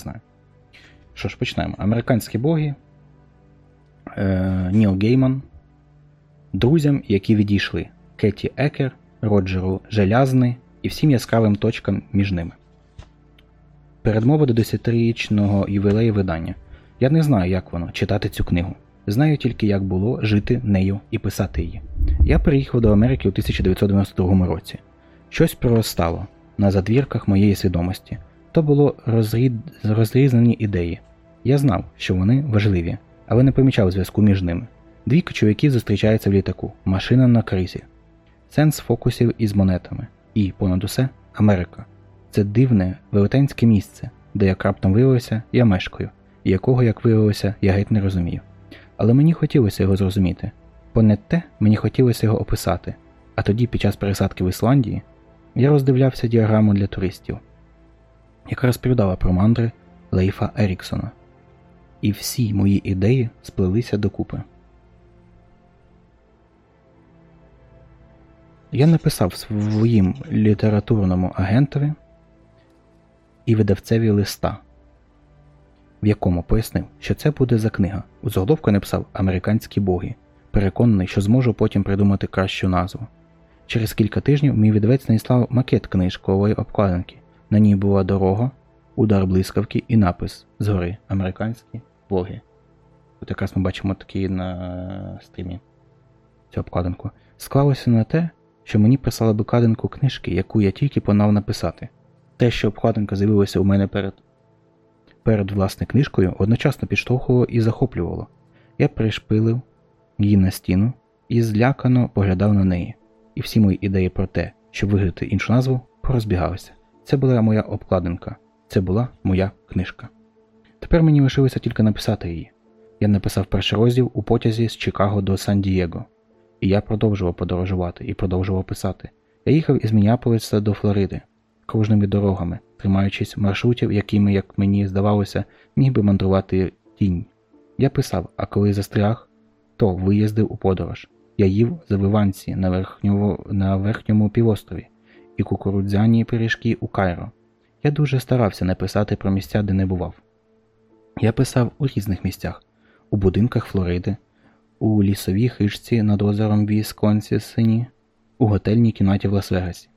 знаю. Що ж, почнемо. Американські боги, е, Ніл Гейман, друзям, які відійшли Кеті Екер, Роджеру Желязний і всім яскравим точкам між ними. Передмова до 10-річного ювілею видання. Я не знаю, як воно читати цю книгу. Знаю тільки, як було жити нею і писати її. Я переїхав до Америки у 1992 році. Щось проростало на задвірках моєї свідомості. То було розрід... розрізнені ідеї. Я знав, що вони важливі, але не помічав зв'язку між ними. Дві чоловіків зустрічаються в літаку, машина на кризі, сенс фокусів із монетами. І, понад усе, Америка. Це дивне велетенське місце, де як раптом виявилося, я мешкаю, і якого, як виявилося, я геть не розумію. Але мені хотілося його зрозуміти. Понад те, мені хотілося його описати. А тоді, під час пересадки в Ісландії, я роздивлявся діаграму для туристів, яка розповідала про мандри Лейфа Еріксона. І всі мої ідеї сплелися докупи. Я написав своїм літературному агентові і видавцеві листа, в якому пояснив, що це буде за книга. У заголовку написав Американські боги, переконаний, що зможу потім придумати кращу назву. Через кілька тижнів мій видавець надіслав макет книжкової обкладинки. На ній була дорога, удар блискавки і напис згори Американські боги. Тут якраз ми бачимо такий на стрімі цю обкладинку. Склалося на те, що мені прислали обкладинку книжки, яку я тільки понав написати. Те, що обкладинка з'явилася у мене перед перед власне книжкою, одночасно підштовхувало і захоплювало. Я пришпилив її на стіну і злякано поглядав на неї, і всі мої ідеї про те, щоб виграти іншу назву, порозбігалися. Це була моя обкладинка, це була моя книжка. Тепер мені лишилося тільки написати її. Я написав перший розділ у потязі з Чикаго до Сан-Дієго. І я продовжував подорожувати і продовжував писати. Я їхав із Мініаполиса до Флориди кружними дорогами, тримаючись маршрутів, якими, як мені здавалося, міг би мандрувати тінь. Я писав, а коли застряг, то виїздив у подорож. Я їв завиванці на верхньому, на верхньому півострові і кукурудзяні пиріжки у Кайро. Я дуже старався не писати про місця, де не бував. Я писав у різних місцях, у будинках Флориди, у лісовій хижці над озером Вісконсісині, у готельній кімнаті в Лас-Вегасі.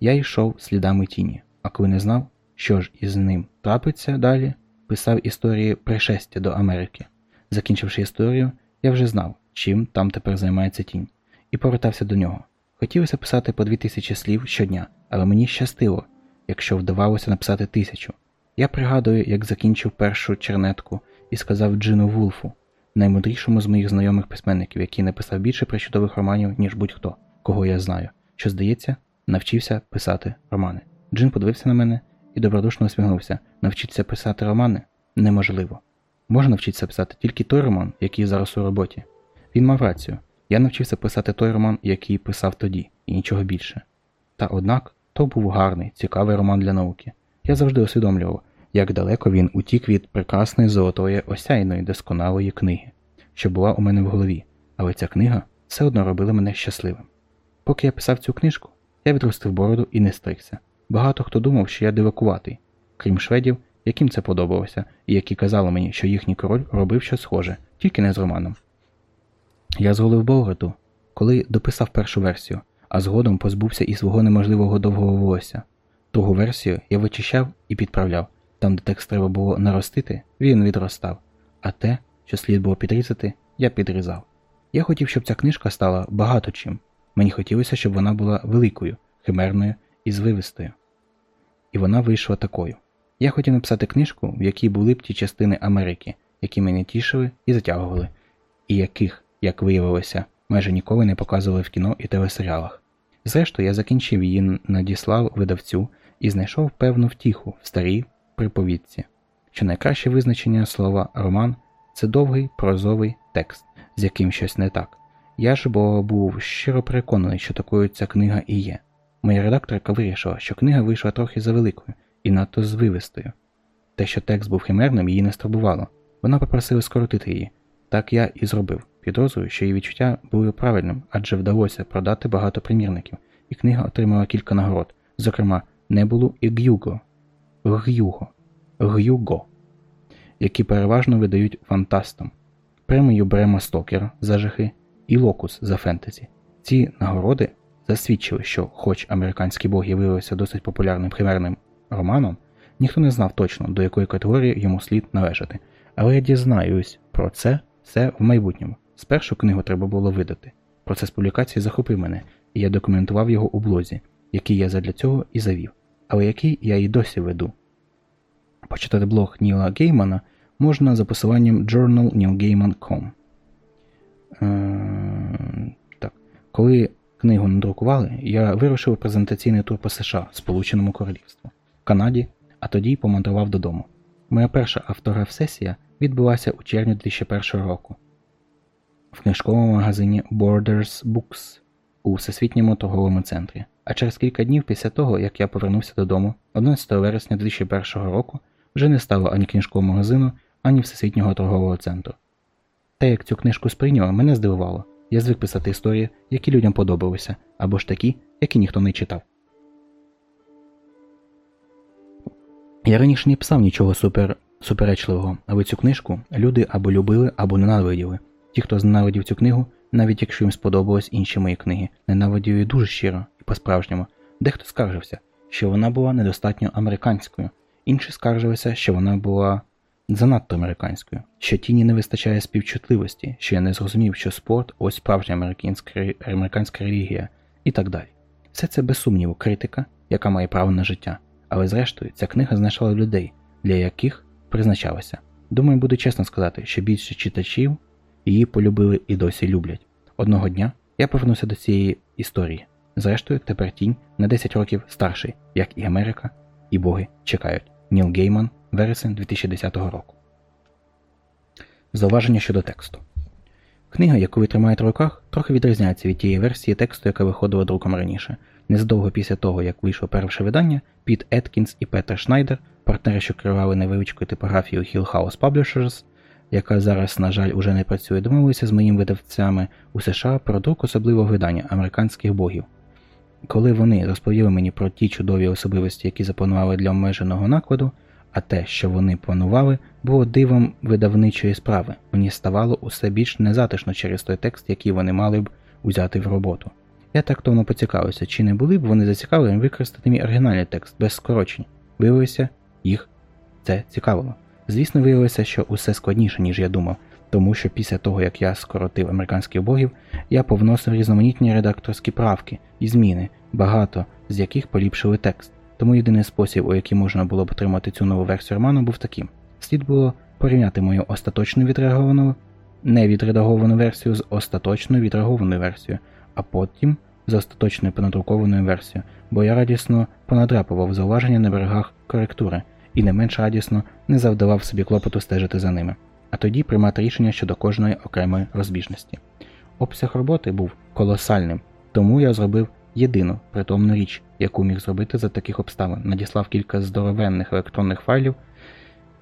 Я йшов слідами тіні, а коли не знав, що ж із ним трапиться далі, писав історії пришестя до Америки. Закінчивши історію, я вже знав, чим там тепер займається тінь, і повертався до нього. Хотілося писати по дві тисячі слів щодня, але мені щастило, якщо вдавалося написати тисячу. Я пригадую, як закінчив першу чернетку і сказав Джину Вулфу, наймудрішому з моїх знайомих письменників, який написав більше причудових романів, ніж будь-хто, кого я знаю, що, здається, навчився писати романи. Джин подивився на мене і добродушно усміхнувся. Навчитися писати романи неможливо. Можна навчитися писати тільки той роман, який зараз у роботі. Він мав рацію. Я навчився писати той роман, який писав тоді, і нічого більше. Та однак то був гарний, цікавий роман для науки. Я завжди усвідомлював, як далеко він утік від прекрасної золотої осяйної досконалої книги, що була у мене в голові, але ця книга все одно робила мене щасливим. Поки я писав цю книжку, я відростив бороду і не стригся. Багато хто думав, що я дивакуватий, крім шведів, яким це подобалося, і які казали мені, що їхній король робив щось схоже, тільки не з романом. Я зголив бороду, коли дописав першу версію, а згодом позбувся і свого неможливого довгого волосся. Другу версію я вичищав і підправляв. Там, де текст треба було наростити, він відростав, а те, що слід було підрізати, я підрізав. Я хотів, щоб ця книжка стала багато чим. Мені хотілося, щоб вона була великою, химерною і звивистою. І вона вийшла такою. Я хотів написати книжку, в якій були б ті частини Америки, які мене тішили і затягували, і яких, як виявилося, майже ніколи не показували в кіно і телесеріалах. Зрештою, я закінчив її, надіслав видавцю і знайшов певну втіху в старій приповідці, що найкраще визначення слова роман це довгий прозовий текст, з яким щось не так. Я ж бо був щиро переконаний, що такою ця книга і є. Моя редакторка вирішила, що книга вийшла трохи завеликою і надто звивистою. Те, що текст був химерним, її не стурбувало. Вона попросила скоротити її. Так я і зробив. Підозрюю, що її відчуття були правильним, адже вдалося продати багато примірників, і книга отримала кілька нагород, зокрема, Небулу і Г'юго. Г'юго. Гюго, які переважно видають фантастам, премію Брема Стокера за жахи і Локус за фентезі. Ці нагороди засвідчили, що, хоч американські боги виявилися досить популярним химерним романом, ніхто не знав точно, до якої категорії йому слід належати. Але я дізнаюсь про це все в майбутньому. Спершу книгу треба було видати. Процес публікації захопив мене, і я документував його у блозі, який я задля цього і завів, але який я і досі веду. Почитати блог Ніла Геймана можна за посиланням journalneilgaiman.com. Е, так. Коли книгу надрукували, я вирушив презентаційний тур по США, Сполученому Королівству, Канаді, а тоді помандрував додому. Моя перша автограф-сесія відбулася у червні 2001 року в книжковому магазині Borders Books у Всесвітньому торговому центрі. А через кілька днів після того, як я повернувся додому, 11 вересня 2001 року вже не стало ані книжкового магазину, ані Всесвітнього торгового центру. Те, як цю книжку сприйняли, мене здивувало. Я звик писати історії, які людям подобалися, або ж такі, які ніхто не читав. Я раніше не писав нічого супер суперечливого, але цю книжку люди або любили, або ненавиділи. Ті, хто зненавидів цю книгу, навіть якщо їм сподобались інші мої книги, ненавидів її дуже щиро і по-справжньому. Дехто скаржився, що вона була недостатньо американською, інші скаржилися, що вона була занадто американською, що тіні не вистачає співчутливості, що я не зрозумів, що спорт ось справжня американська, американська релігія і так далі. Все це без сумніву критика, яка має право на життя. Але зрештою, ця книга знайшла людей, для яких призначалася. Думаю, буде чесно сказати, що більше читачів її полюбили і досі люблять. Одного дня я повернувся до цієї історії. Зрештою, тепер тінь на 10 років старший, як і Америка, і боги чекають. Ніл Гейман, вересень 2010 року. Зауваження щодо тексту. Книга, яку ви тримаєте в руках, трохи відрізняється від тієї версії тексту, яка виходила друком раніше. Незадовго після того, як вийшло перше видання, Піт Еткінс і Петер Шнайдер, партнери, що керували невеличкою типографією Hill House Publishers, яка зараз, на жаль, уже не працює, домовилися з моїми видавцями у США про друк особливого видання американських богів. Коли вони розповіли мені про ті чудові особливості, які запланували для обмеженого накладу, а те, що вони планували, було дивом видавничої справи, мені ставало усе більш незатишно через той текст, який вони мали б узяти в роботу. Я тактовно поцікавився, чи не були б вони зацікавлені використати мій оригінальний текст без скорочень. Виявилося, їх це цікавило. Звісно, виявилося, що усе складніше, ніж я думав, тому що після того, як я скоротив американських богів, я повносив різноманітні редакторські правки і зміни, багато з яких поліпшили текст. Тому єдиний спосіб, у який можна було б отримати цю нову версію роману, був таким: слід було порівняти мою остаточно відреаговану, невідредаговану версію з остаточно відреагованою версією, а потім з остаточною понадрукованою версією, бо я радісно понадрапував зауваження на берегах коректури і не менш радісно не завдавав собі клопоту стежити за ними, а тоді приймати рішення щодо кожної окремої розбіжності. Обсяг роботи був колосальним, тому я зробив єдину притомну річ, яку міг зробити за таких обставин, надіслав кілька здоровенних електронних файлів,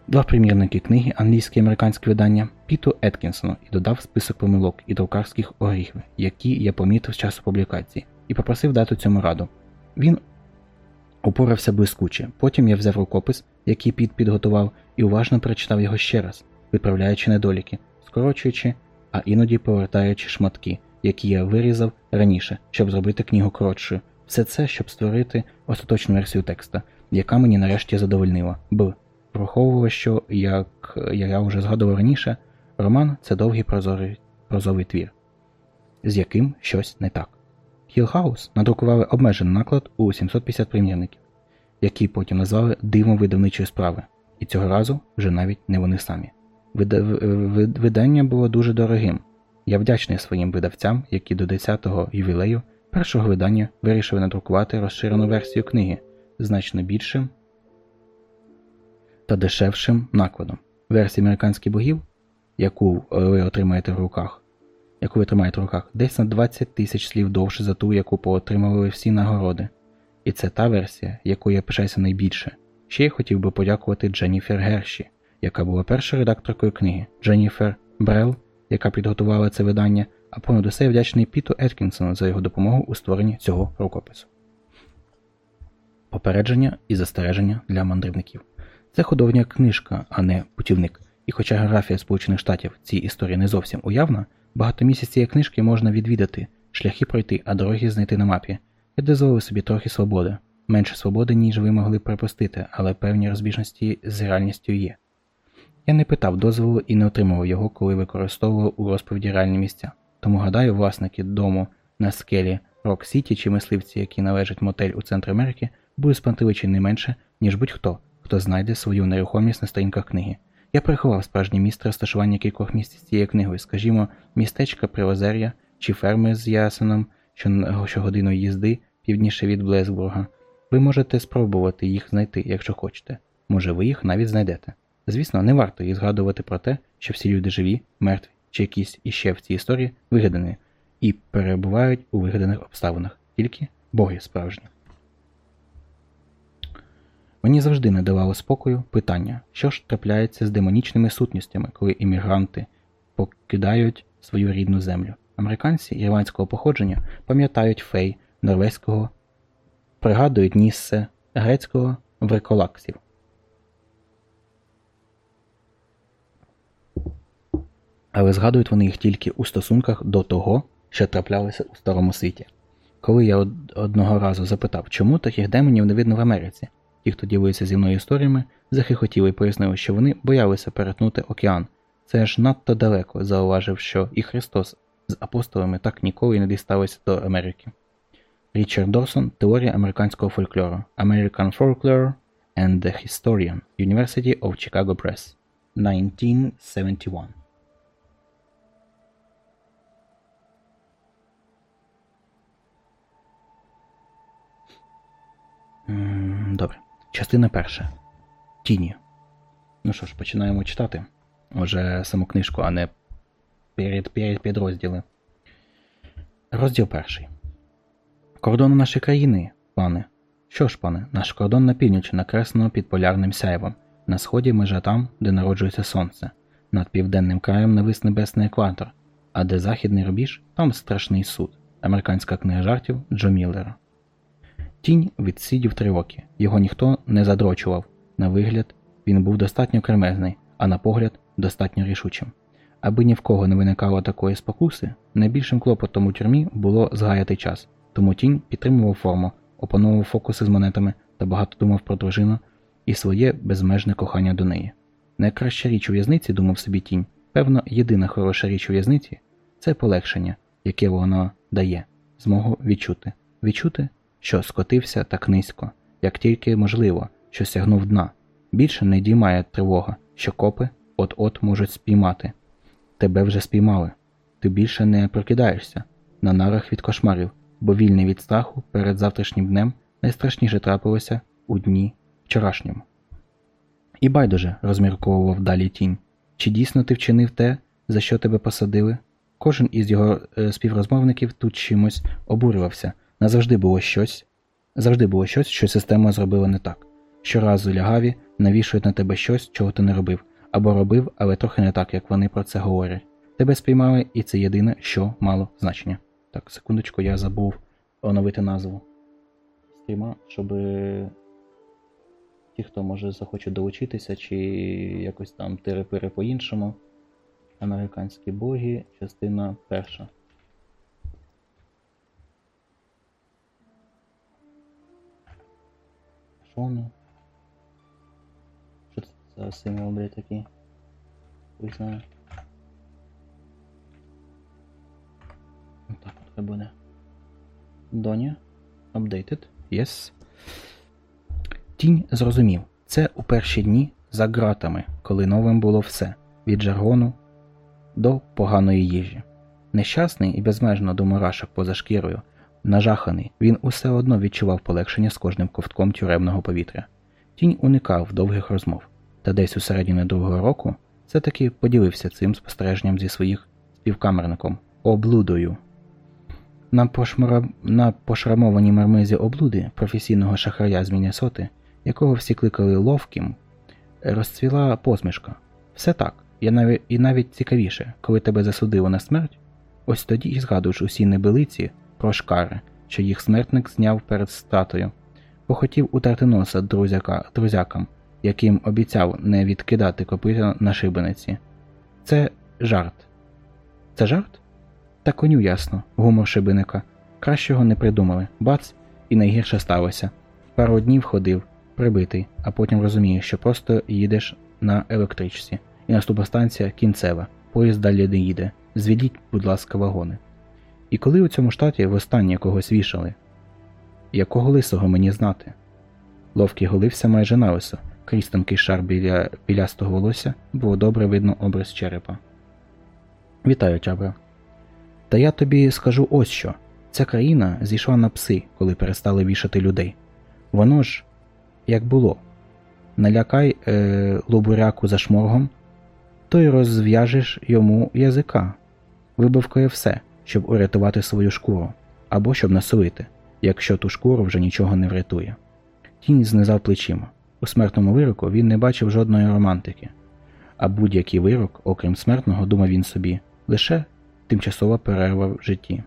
два примірники книги, англійське і американське видання Піту Еткінсону і додав список помилок і друкарських оріхів, які я помітив з часу публікації, і попросив дати цьому раду. Він упорався блискуче. Потім я взяв рукопис, який Піт підготував, і уважно перечитав його ще раз, виправляючи недоліки, скорочуючи, а іноді повертаючи шматки, які я вирізав раніше, щоб зробити книгу коротшою. Все це, щоб створити остаточну версію текста, яка мені нарешті задовольнила. Б. Враховував, що, як я вже згадував раніше, роман це довгий прозорий, прозовий твір, з яким щось не так. Хілхаус надрукували обмежений наклад у 750 примірників, які потім назвали дивом видавничої справи, і цього разу вже навіть не вони самі. Видання було дуже дорогим. Я вдячний своїм видавцям, які до 10-го ювілею першого видання вирішили надрукувати розширену версію книги значно більшим та дешевшим накладом. Версія американських богів, яку ви отримаєте в руках, яку ви тримаєте в руках, десь на 20 тисяч слів довше за ту, яку поотримували всі нагороди. І це та версія, якою я пишаюся найбільше. Ще я хотів би подякувати Дженніфер Герші, яка була першою редакторкою книги, Дженніфер Брел, яка підготувала це видання, а понад усе вдячний Піту Еткінсону за його допомогу у створенні цього рукопису. Попередження і застереження для мандрівників. Це художня книжка, а не путівник. І хоча географія Сполучених Штатів цій історії не зовсім уявна, багато місяць цієї книжки можна відвідати, шляхи пройти, а дороги знайти на мапі. Я дозволив собі трохи свободи. Менше свободи, ніж ви могли припустити, але певні розбіжності з реальністю є. Я не питав дозволу і не отримував його, коли використовував у розповіді реальні місця. Тому гадаю, власники дому на скелі Рок Сіті чи мисливці, які належать мотель у центрі Америки, будуть спантеличені не менше, ніж будь-хто, хто знайде свою нерухомість на сторінках книги. Я приховав справжнє місце розташування кількох місць з цією книгою, скажімо, містечка Привозер'я чи ферми з ясеном, що щогодинної їзди півдніше від Блесбурга. Ви можете спробувати їх знайти, якщо хочете. Може, ви їх навіть знайдете. Звісно, не варто і згадувати про те, що всі люди живі, мертві чи якісь іще в цій історії вигадані і перебувають у вигаданих обставинах, тільки боги справжні. Мені завжди не давало спокою питання, що ж трапляється з демонічними сутністями, коли іммігранти покидають свою рідну землю. Американці ірландського походження пам'ятають фей норвезького, пригадують Ніссе, грецького вриколаксів. Але згадують вони їх тільки у стосунках до того, що траплялося у Старому світі. Коли я одного разу запитав, чому таких демонів не видно в Америці, ті, хто ділиться зі мною історіями, захихотіли і пояснили, що вони боялися перетнути океан. Це ж надто далеко, зауважив, що і Христос з апостолами так ніколи не дісталися до Америки. Річард Дорсон Теорія американського фольклору American Folklore and the Historian University of Chicago Press 1971 Добре. Частина перша. Тіні. Ну що ж, починаємо читати. Уже саму книжку, а не перед, перед підрозділи. Розділ перший. Кордон нашої країни, пане. Що ж, пане, наш кордон на північі накреслено під полярним сяйвом. На сході межа там, де народжується сонце. Над південним краєм навис небесний екватор, а де західний рубіж, там страшний суд. Американська книга жартів Джо Міллера. Тінь відсидів три роки. Його ніхто не задрочував. На вигляд, він був достатньо кремезний, а на погляд достатньо рішучим. Аби ні в кого не виникало такої спокуси, найбільшим клопотом у тюрмі було згаяти час, тому тінь підтримував форму, опановував фокуси з монетами та багато думав про дружину і своє безмежне кохання до неї. Найкраща річ у в'язниці, думав собі тінь, певно, єдина хороша річ у в'язниці це полегшення, яке воно дає, змогу відчути. Відчути, що скотився так низько, як тільки можливо, що сягнув дна. Більше не діймає тривога, що копи от-от можуть спіймати. Тебе вже спіймали. Ти більше не прокидаєшся на нарах від кошмарів, бо вільний від страху перед завтрашнім днем найстрашніше трапилося у дні вчорашньому. І байдуже, розмірковував далі тінь, чи дійсно ти вчинив те, за що тебе посадили? Кожен із його е, співрозмовників тут чимось обурювався, назавжди було щось, завжди було щось, що система зробила не так. Щоразу лягаві навішують на тебе щось, чого ти не робив, або робив, але трохи не так, як вони про це говорять. Тебе спіймали, і це єдине, що мало значення. Так, секундочку, я забув оновити назву стріма, щоб ті, хто може захоче долучитися, чи якось там терепири по-іншому. Американські боги, частина перша. Воно? Що це за символ, блядь, такий? Не знаю. Так от буде. Доня. Updated. Yes. Тінь зрозумів. Це у перші дні за ґратами, коли новим було все від жаргону до поганої їжі. Нещасний і безмежно до мурашок поза шкірою, нажаханий, він усе одно відчував полегшення з кожним ковтком тюремного повітря. Тінь уникав довгих розмов, та десь у середині другого року все таки поділився цим спостереженням зі своїх співкамерником облудою. На, пошмара... на пошрамованій мармизі облуди професійного шахрая з Міннесоти, якого всі кликали ловким, розцвіла посмішка. Все так, і навіть, і навіть цікавіше, коли тебе засудило на смерть, ось тоді і згадуєш усі небелиці про що їх смертник зняв перед статою, похотів утерти носа друзяка, друзякам, яким обіцяв не відкидати копита на шибениці. Це жарт. Це жарт? Та коню ясно, гумор шибеника. Кращого не придумали. Бац, і найгірше сталося. Пару днів ходив, прибитий, а потім розумієш, що просто їдеш на електричці, і наступна станція кінцева, поїзд далі не їде. Звідіть, будь ласка, вагони. І коли у цьому штаті востаннє когось вішали? Якого лисого мені знати? Ловкий голився майже нависо, крізь тонкий шар біля білястого волосся було добре видно образ черепа. Вітаю, Чабра. Та я тобі скажу ось що. Ця країна зійшла на пси, коли перестали вішати людей. Воно ж як було. Налякай е, лобуряку за шморгом, то й розв'яжеш йому язика. Вибивкає все, щоб урятувати свою шкуру, або щоб насолити, якщо ту шкуру вже нічого не врятує. Тінь знизав плечима. У смертному вироку він не бачив жодної романтики, а будь-який вирок, окрім смертного, думав він собі, лише тимчасова перерва в житті.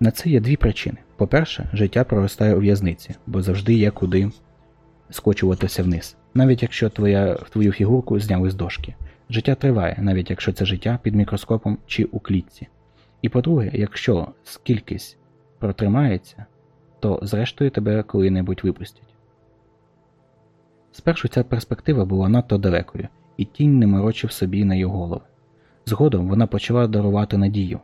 На це є дві причини. По-перше, життя проростає у в'язниці, бо завжди є куди скочуватися вниз, навіть якщо твоя, твою фігурку зняли з дошки. Життя триває, навіть якщо це життя під мікроскопом чи у клітці. І по-друге, якщо скількись протримається, то зрештою тебе коли-небудь випустять. Спершу ця перспектива була надто далекою, і тінь не морочив собі на його голови. Згодом вона почала дарувати надію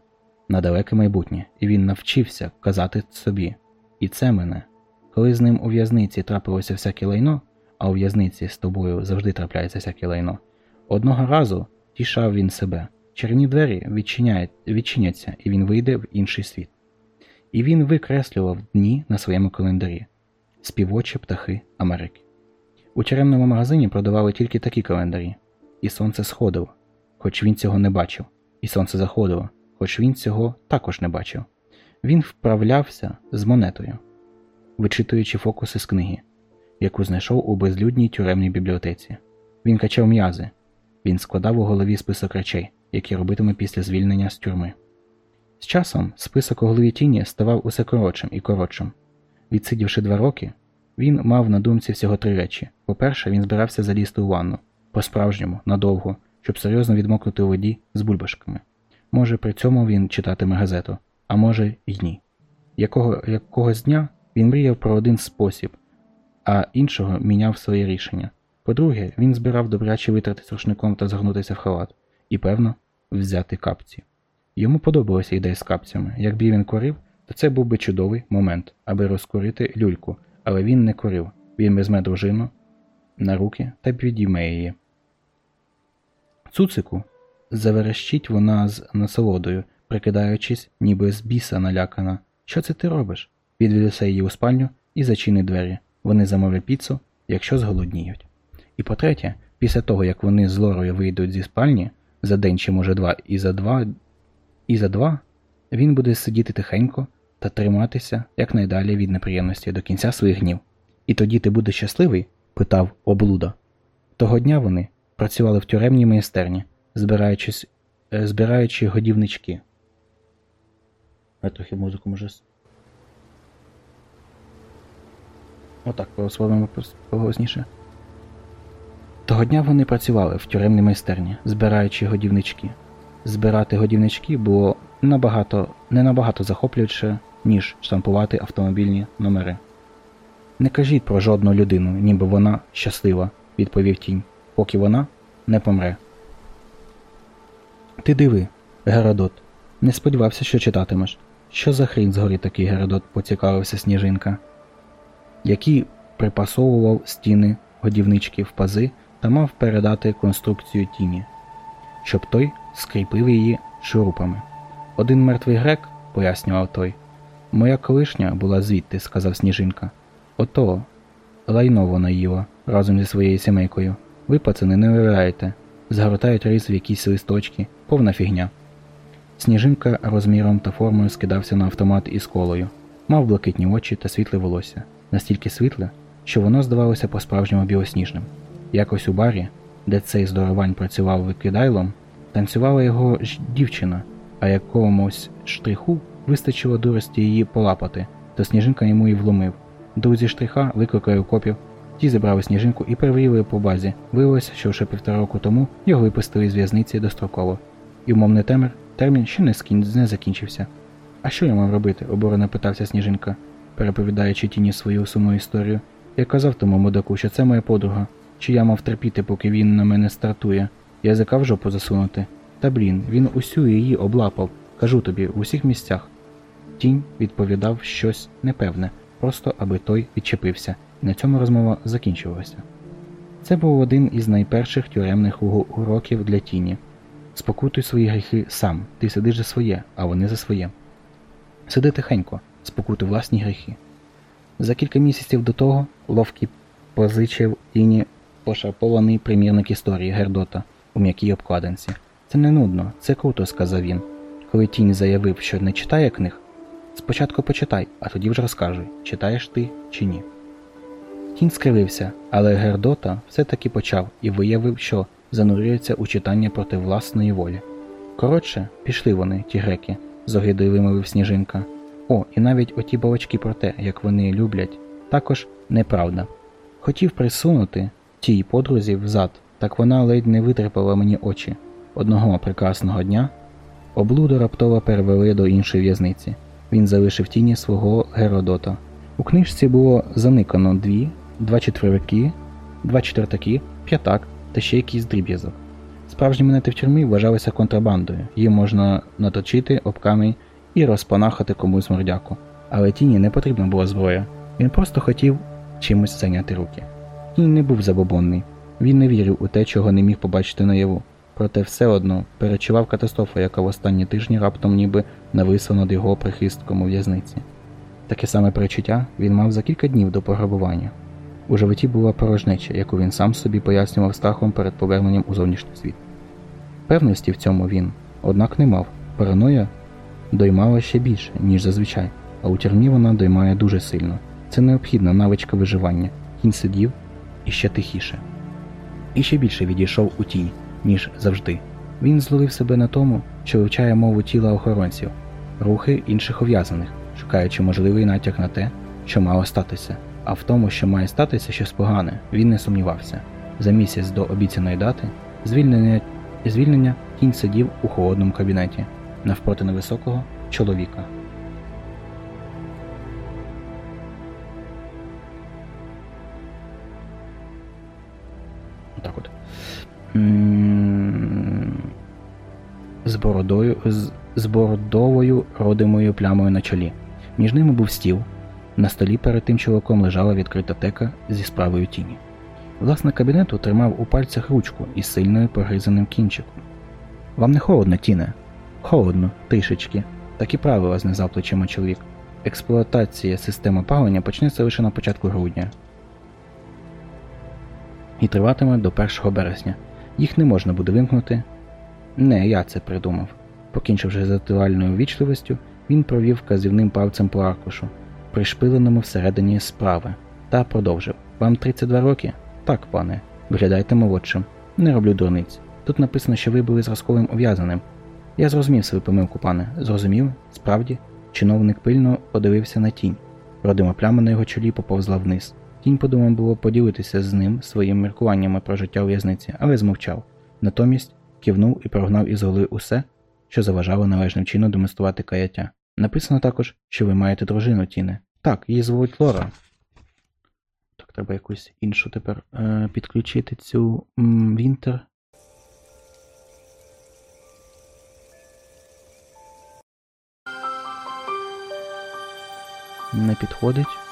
на далеке майбутнє, і він навчився казати собі і це мене. Коли з ним у в'язниці трапилося всяке лайно, а у в'язниці з тобою завжди трапляється всяке лайно, одного разу тішав він себе. Черні двері відчиняться, і він вийде в інший світ. І він викреслював дні на своєму календарі співочі птахи Америки. У тюремному магазині продавали тільки такі календарі, і сонце сходило, хоч він цього не бачив, і сонце заходило, хоч він цього також не бачив. Він вправлявся з монетою, вичитуючи фокуси з книги, яку знайшов у безлюдній тюремній бібліотеці. Він качав м'язи, він складав у голові список речей, які робитиме після звільнення з тюрми. З часом список у голові ставав усе коротшим і коротшим. Відсидівши два роки, він мав на думці всього три речі. По-перше, він збирався залізти у ванну, по-справжньому, надовго, щоб серйозно відмокнути у воді з бульбашками. Може, при цьому він читатиме газету, а може й ні. Якого, Якогось дня він мріяв про один спосіб, а іншого міняв своє рішення. По-друге, він збирав добряче витрати з рушником та загнутися в халат, і, певно, взяти капці. Йому подобалася ідея з капцями. Якби він курив, то це був би чудовий момент, аби розкурити люльку, але він не курив. Він візьме дружину на руки та підійме її. Цуцику заверещить вона з насолодою, прикидаючись, ніби з біса налякана. Що це ти робиш? Відведеться її у спальню і зачинить двері. Вони замовлять піцу, якщо зголодніють. І по-третє, після того, як вони з Лорою вийдуть зі спальні за день чи може два, і за два, і за два, він буде сидіти тихенько та триматися якнайдалі від неприємності до кінця своїх днів. І тоді ти будеш щасливий? питав облуда. Того дня вони працювали в тюремній майстерні, збираючись, е, збираючи годівнички. Я трохи музику може. Отак прословимо поголосніше. Того дня вони працювали в тюремній майстерні, збираючи годівнички. Збирати годівнички було набагато, не набагато захоплююче, ніж штампувати автомобільні номери. Не кажіть про жодну людину, ніби вона щаслива, відповів тінь, поки вона не помре. Ти диви, Геродот. Не сподівався, що читатимеш. Що за хрінь згорі такий Геродот, поцікавився сніжинка, який припасовував стіни годівнички в пази та мав передати конструкцію тіні, щоб той скріпив її шурупами. Один мертвий грек, пояснював той. Моя колишня була звідти, сказав сніжинка. Ото лайно вона їла разом зі своєю сімейкою. Ви, пацани, не уявляєте. Згортають рис в якісь листочки, повна фігня. Сніжинка розміром та формою скидався на автомат із колою, мав блакитні очі та світле волосся, настільки світле, що воно здавалося по-справжньому білосніжним. Якось у барі, де цей здоровань працював викидайлом, танцювала його ж дівчина, а якомусь штриху вистачило дурості її полапати, то сніжинка йому і вломив. Друзі штриха викликали копів, Ті зібрали сніжинку і перевірили по базі. Виявилося, що вже півтора року тому його випустили з в'язниці достроково. І умовний темер термін ще не, скін... не закінчився. А що я мав робити? обурено питався сніжинка, переповідаючи тіні свою сумну історію. Я казав тому мудаку, що це моя подруга. Чи я мав терпіти, поки він на мене стартує, язика в жопу засунути. Та блін, він усю її облапав, кажу тобі, в усіх місцях. Тінь відповідав щось непевне, просто аби той відчепився, і на цьому розмова закінчувалася. Це був один із найперших тюремних уроків для тіні. Спокутуй свої гріхи сам, ти сидиш за своє, а вони за своє. Сиди тихенько, спокутуй власні гріхи. За кілька місяців до того Ловкий позичив тіні пошарпований примірник історії Гердота у м'якій обкладинці. Це не нудно, це круто, сказав він. Коли тінь заявив, що не читає книг, спочатку почитай, а тоді вже розкажи, читаєш ти чи ні. Тінь скривився, але Гердота все-таки почав і виявив, що занурюється у читання проти власної волі. Коротше, пішли вони, ті греки, з огидою вимовив сніжинка. О, і навіть оті балачки про те, як вони люблять, також неправда. Хотів присунути тій подрузі взад, так вона ледь не витрепала мені очі. Одного прекрасного дня облуду раптово перевели до іншої в'язниці. Він залишив тіні свого Геродота. У книжці було заникано дві, два четверики, два четвертаки, п'ятак та ще якийсь дріб'язок. Справжні монети в тюрмі вважалися контрабандою, її можна наточити об камінь і розпанахати комусь мордяку. Але тіні не потрібна була зброя. Він просто хотів чимось зайняти руки. Не був забобонний. Він не вірив у те, чого не міг побачити наяву. Проте все одно перечував катастрофу, яка в останні тижні раптом ніби нависла над його прихистком у в'язниці. Таке саме перечуття він мав за кілька днів до пограбування. У животі була порожнеча, яку він сам собі пояснював страхом перед поверненням у зовнішній світ. Певності в цьому він, однак, не мав. Параноя доймала ще більше, ніж зазвичай, а у тюрмі вона доймає дуже сильно. Це необхідна навичка виживання. Кінь сидів і ще тихіше. І ще більше відійшов у тінь, ніж завжди. Він зловив себе на тому, що вивчає мову тіла охоронців, рухи інших ув'язаних, шукаючи можливий натяк на те, що мало статися. А в тому, що має статися щось погане, він не сумнівався. За місяць до обіцяної дати звільнення, звільнення кінь сидів у холодному кабінеті навпроти невисокого чоловіка. Так от. З бородою, з, з бордовою родимою плямою на чолі. Між ними був стіл. На столі перед тим чоловіком лежала відкрита тека зі справою тіні. Власник кабінету тримав у пальцях ручку із сильною погризаним кінчиком. Вам не холодно, Тіне? Холодно, трішечки. Такі правила знизав плечима чоловік. Експлуатація системи опалення почнеться лише на початку грудня. І триватиме до 1 березня. Їх не можна буде вимкнути. Не, я це придумав. Покінчивши з ритуальною вічливістю, він провів вказівним пальцем по аркушу, пришпиленому всередині справи, та продовжив. Вам 32 роки? Так, пане. Виглядайте молодшим. Не роблю дурниць. Тут написано, що ви були зразковим ув'язаним. Я зрозумів свою помилку, пане. Зрозумів? Справді? Чиновник пильно подивився на тінь. Родима пляма на його чолі поповзла вниз. Тінь подумав було поділитися з ним своїми міркуваннями про життя в'язниці, але змовчав. Натомість кивнув і прогнав із голови усе, що заважало належним чином демонструвати каяття. Написано також, що ви маєте дружину, Тіне. Так, її звуть Лора. Так, треба якусь іншу тепер е, підключити цю Вінтер. Не підходить.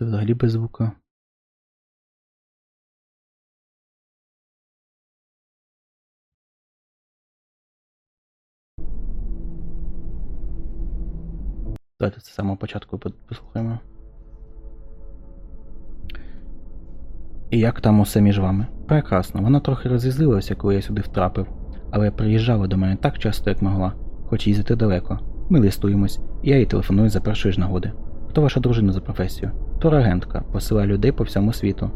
Це взагалі без звука. Давайте це з самого початку послухаємо. І як там усе між вами? Прекрасно. Вона трохи розізлилася, коли я сюди втрапив, але приїжджала до мене так часто, як могла, хоч їздити далеко. Ми листуємось, і я їй телефоную за першої ж нагоди. Хто ваша дружина за професію? Турагентка, посилає людей по всьому світу.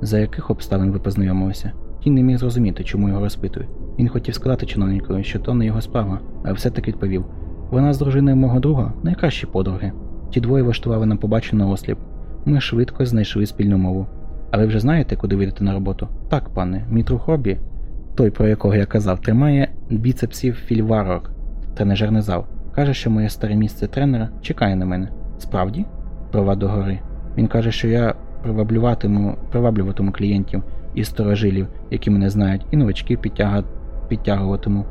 За яких обставин ви познайомилися? Тінь не міг зрозуміти, чому його розпитують. Він хотів сказати чиновникові, що то не його справа, але все-таки відповів: вона з дружиною мого друга найкращі подруги. Ті двоє влаштували нам побачення осліп. Ми швидко знайшли спільну мову. А ви вже знаєте, куди вийдете на роботу? Так, пане, мій Робі, той, про якого я казав, тримає біцепсів фільварок, тренажерний зал. Каже, що моє старе місце тренера чекає на мене. Справді? Прова до гори. Він каже, що я приваблюватиму, приваблюватиму клієнтів і сторожилів, які мене знають, і новачків підтяга... підтягуватиму.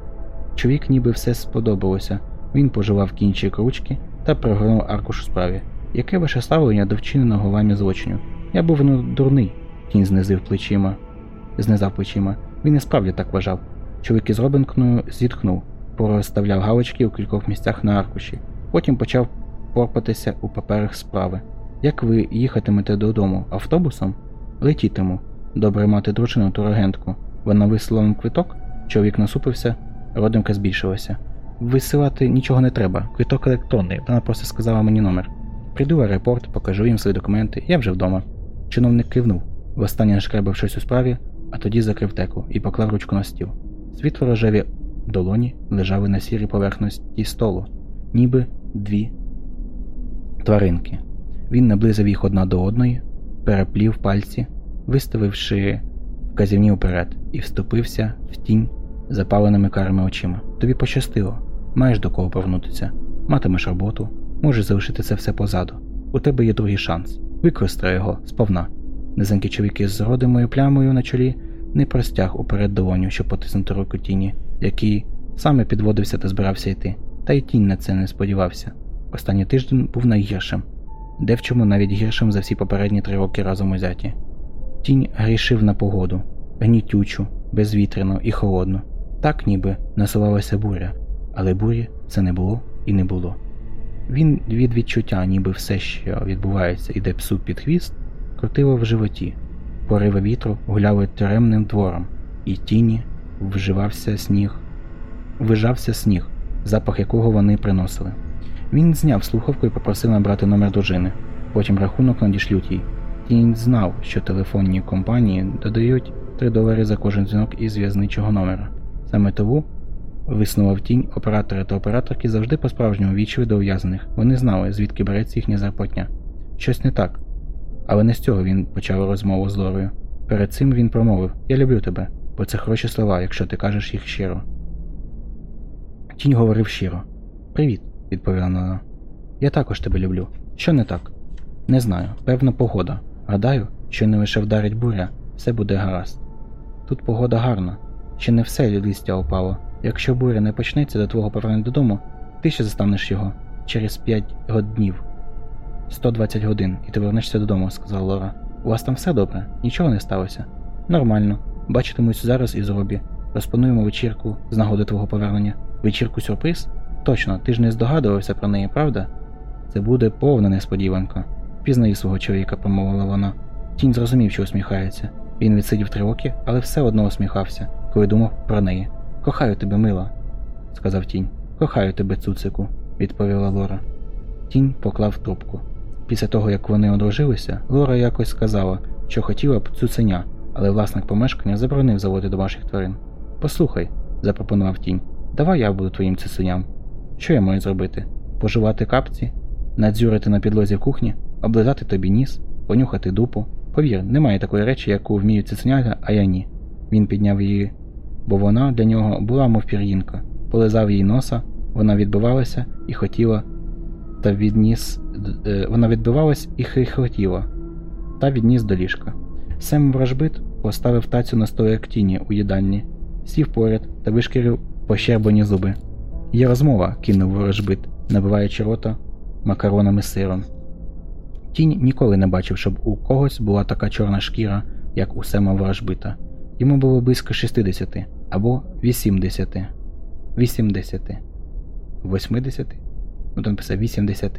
Чоловік ніби все сподобалося. Він пожував кінчик ручки та прогорнув аркуш у справі. Яке ваше ставлення до вчиненого вами злочину? Я був ну, дурний, кінь знизив плечима. Знизав плечима. Він і справді так вважав. Чоловік із робинкною зітхнув, порозставляв галочки у кількох місцях на аркуші. Потім почав порпатися у паперах справи. Як ви їхатимете додому автобусом? Летітиму. Добре мати дружину турагентку. Вона вислала вам квиток? Чоловік насупився, родинка збільшилася. Висилати нічого не треба, квиток електронний, вона просто сказала мені номер. Прийду в аеропорт, покажу їм свої документи, я вже вдома. Чиновник кивнув, востаннє нашкребав щось у справі, а тоді закрив теку і поклав ручку на стіл. Світло рожеві долоні лежали на сірій поверхності столу, ніби дві тваринки. Він наблизив їх одна до одної, переплів пальці, виставивши вказівні вперед, і вступився в тінь запаленими карими очима. Тобі пощастило, маєш до кого повернутися, матимеш роботу, можеш залишити це все позаду. У тебе є другий шанс. Використай його сповна. Низенький чоловік із родимою плямою на чолі не простяг уперед долоню, щоб потиснути руку тіні, який саме підводився та збирався йти, та й тінь на це не сподівався. Останній тиждень був найгіршим, де в чому навіть гіршим за всі попередні три роки разом узяті. Тінь грішив на погоду, гнітючу, безвітряну і холодну. Так ніби насувалася буря, але бурі це не було і не було. Він від відчуття, ніби все, що відбувається, іде псу під хвіст, крутило в животі. Пориви вітру гуляли тюремним двором, і тіні вживався сніг, вижався сніг, запах якого вони приносили. Він зняв слухавку і попросив набрати номер дружини. Потім рахунок надішлють їй. Тінь знав, що телефонні компанії додають 3 долари за кожен дзвінок із в'язничого номера. Саме тому виснував тінь, оператори та операторки завжди по-справжньому вічили до ув'язнених. Вони знали, звідки береться їхня зарплатня. Щось не так. Але не з цього він почав розмову з Лорою. Перед цим він промовив Я люблю тебе, бо це хороші слова, якщо ти кажеш їх щиро. Тінь говорив щиро. Привіт, відповіла вона. Я також тебе люблю. Що не так? Не знаю. Певна погода. Гадаю, що не лише вдарить буря, все буде гаразд. Тут погода гарна. Ще не все листя опало. Якщо буря не почнеться до твого повернення додому, ти ще застанеш його через 5 днів. 120 годин, і ти повернешся додому, сказала Лора. У вас там все добре? Нічого не сталося? Нормально. Бачитимусь зараз із Робі. Розплануємо вечірку з нагоди твого повернення. Вечірку сюрприз? Точно, ти ж не здогадувався про неї, правда? Це буде повна несподіванка. Пізнаю свого чоловіка, промовила вона. Тінь зрозумів, що усміхається. Він відсидів три роки, але все одно усміхався, коли думав про неї. Кохаю тебе, мила, сказав тінь. Кохаю тебе, цуцику, відповіла Лора. Тінь поклав трубку. Після того, як вони одружилися, Лора якось сказала, що хотіла б цуценя, але власник помешкання заборонив заводити домашніх тварин. Послухай, запропонував тінь, давай я буду твоїм цуценям. Що я маю зробити? Поживати капці, надзюрити на підлозі в кухні, облизати тобі ніс, понюхати дупу. Повір, немає такої речі, яку вміють цуценята, а я ні. Він підняв її, бо вона для нього була, мов пір'їнка. Полизав її носа, вона відбивалася і хотіла, та відніс. Е, вона відбивалась і хихотіла, та відніс до ліжка. Сем вражбит поставив тацю на стояк тіні у їдальні, сів поряд та вишкірив пощербані зуби. Є розмова, кинув ворожбит, набиваючи рота макаронами сиром. Тінь ніколи не бачив, щоб у когось була така чорна шкіра, як у Сема ворожбита. Йому було близько 60 або 80. 80. 80? Ну там писав 80.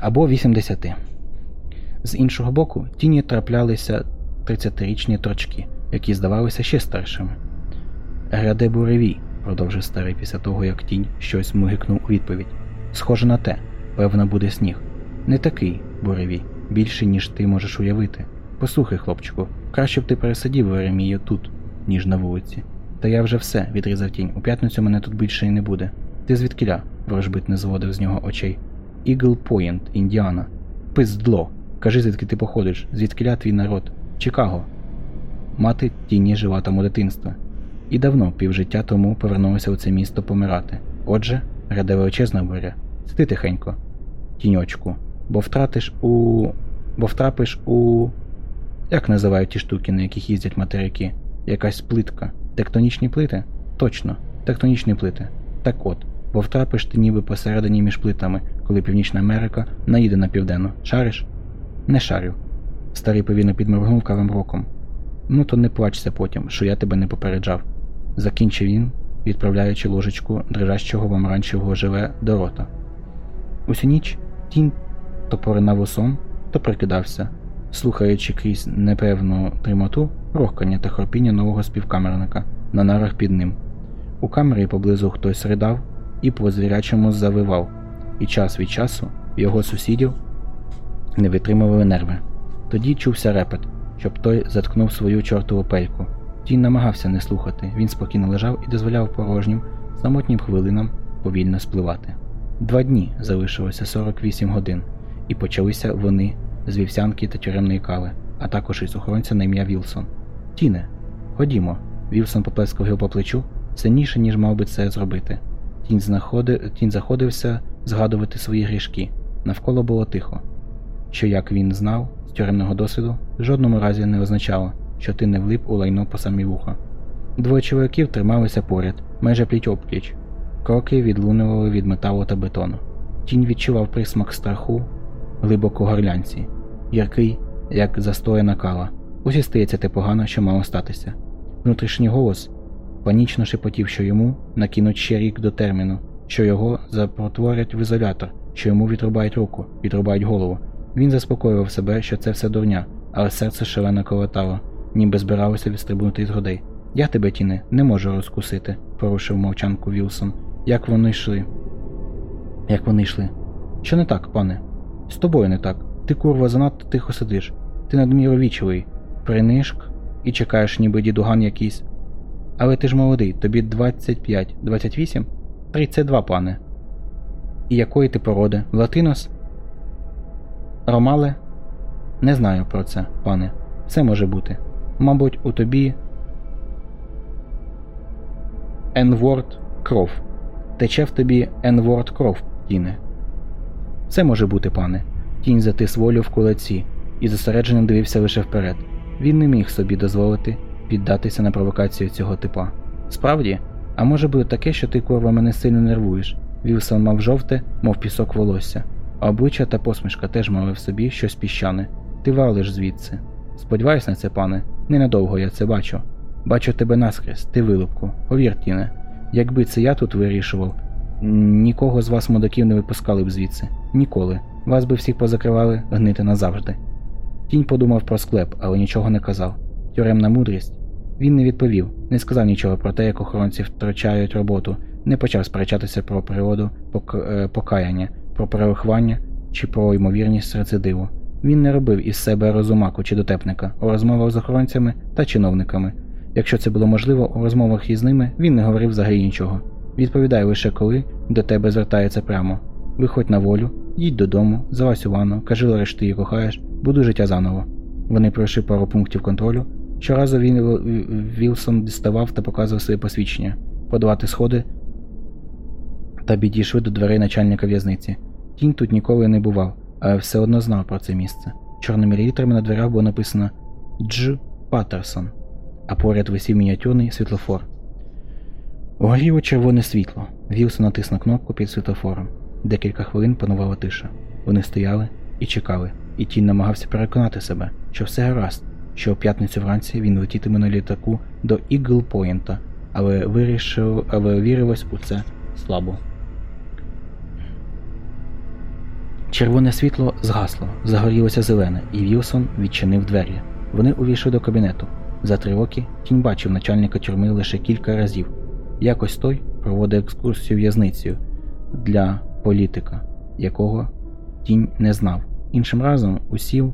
Або 80. З іншого боку, тіні траплялися 30-річні торчки, які здавалися ще старшими. Гряде буревій, продовжив старий після того, як тінь щось мугикнув у відповідь. Схоже на те, певно, буде сніг. Не такий буревій, більший, ніж ти можеш уявити. Послухай, хлопчику, Краще б ти пересидів Веремію тут, ніж на вулиці. Та я вже все, відрізав тінь. У п'ятницю мене тут більше і не буде. Ти звідкиля? ворожбит не зводив з нього очей. Ігл Пойнт, Індіана. Пиздло. Кажи, звідки ти походиш, звідкиля твій народ? Чикаго. Мати тіні жила там у дитинства. І давно, півжиття тому, повернулася у це місто помирати. Отже, гряде величезна буря. Сиди тихенько, тіньочку, бо втратиш у. бо втрапиш у. Як називають ті штуки, на яких їздять материки? Якась плитка. Тектонічні плити? Точно, тектонічні плити. Так от, бо втрапиш ти ніби посередині між плитами, коли Північна Америка наїде на південну. Шариш? Не шарю. Старий повільно підморгнув кавим роком. Ну, то не плачся потім, що я тебе не попереджав. Закінчив він, відправляючи ложечку дрижащого помаранчевого желе до рота. Усю ніч тінь то поринав у сон, то прикидався, слухаючи крізь непевну тримоту рохкання та хропіння нового співкамерника на нарах під ним. У камері поблизу хтось ридав і по звірячому завивав, і час від часу його сусідів не витримували нерви. Тоді чувся репет, щоб той заткнув свою чортову пельку. Тінь намагався не слухати, він спокійно лежав і дозволяв порожнім, самотнім хвилинам повільно спливати. Два дні залишилося 48 годин, і почалися вони з вівсянки та тюремної кави, а також із охоронця на ім'я Вілсон. Тіне, ходімо. Вілсон поплескав його по плечу сильніше, ніж мав би це зробити. Тінь, знаходи... Тінь заходився згадувати свої грішки. Навколо було тихо. Що, як він знав, з тюремного досвіду, в жодному разі не означало, що ти не влип у лайно по самі вуха. Двоє чоловіків трималися поряд, майже пліч опліч. Кроки відлунювали від металу та бетону. Тінь відчував присмак страху глибоко горлянці, яркий, як застояна кала. Усі стається те погано, що мало статися. Внутрішній голос панічно шепотів, що йому накинуть ще рік до терміну, що його запротворять в ізолятор, що йому відрубають руку, відрубають голову. Він заспокоював себе, що це все дурня, але серце шалено колотало, ніби збиралося відстрибнути із грудей. Я тебе, Тіне, не можу розкусити, порушив мовчанку Вілсон. Як вони йшли? Як вони йшли? Що не так, пане? З тобою не так. Ти, курва, занадто тихо сидиш. Ти надміру вічливий. Принишк і чекаєш, ніби дідуган якийсь. Але ти ж молодий, тобі 25, 28? 32, пане. І якої ти породи? Латинос? Ромале? Не знаю про це, пане. Все може бути. Мабуть, у тобі. Енворд кров. Тече в тобі Енворд кров, тіне. Все може бути, пане. Тінь затис волю в кулаці і зосереджено дивився лише вперед. Він не міг собі дозволити піддатися на провокацію цього типа. Справді, а може бути таке, що ти курва мене сильно нервуєш. Вілсон мав жовте, мов пісок волосся, а обличчя та посмішка теж мали в собі щось піщане. Ти валиш звідси. Сподіваюсь на це, пане, ненадовго я це бачу. Бачу тебе наскрізь, ти вилупку. Повір, Тіне, якби це я тут вирішував, нікого з вас мудаків не випускали б звідси. Ніколи. Вас би всіх позакривали гнити назавжди. Тінь подумав про склеп, але нічого не казав. Тюремна мудрість. Він не відповів, не сказав нічого про те, як охоронці втрачають роботу, не почав сперечатися про природу пок... е, покаяння, про перерахування чи про ймовірність рецидиву. Він не робив із себе розумаку чи дотепника у розмовах з охоронцями та чиновниками. Якщо це було можливо, у розмовах із ними він не говорив взагалі нічого. Відповідай лише коли до тебе звертається прямо. Виходь на волю, їдь додому, залазь у ванну, кажи лиш ти її кохаєш, буду життя заново. Вони пройшли пару пунктів контролю. Щоразу він Вілсон діставав та показував своє посвідчення, подавати сходи та підійшли до дверей начальника в'язниці. Тінь тут ніколи не бував, все одно знав про це місце. Чорними літерами на дверях було написано Дж. Паттерсон, а поряд висів мініатюрний світлофор. Горіло червоне світло. Вілсон натиснув кнопку під світлофором. Декілька хвилин панувала тиша. Вони стояли і чекали, і тінь намагався переконати себе, що все гаразд, що у п'ятницю вранці він летітиме на літаку до Ігл-Пойнта, але вирішив, але вірилось у це слабо. Червоне світло згасло, загорілося зелене, і Вілсон відчинив двері. Вони увійшли до кабінету. За три роки тінь бачив начальника тюрми лише кілька разів. Якось той проводив екскурсію в'язницею для політика, якого тінь не знав. Іншим разом усім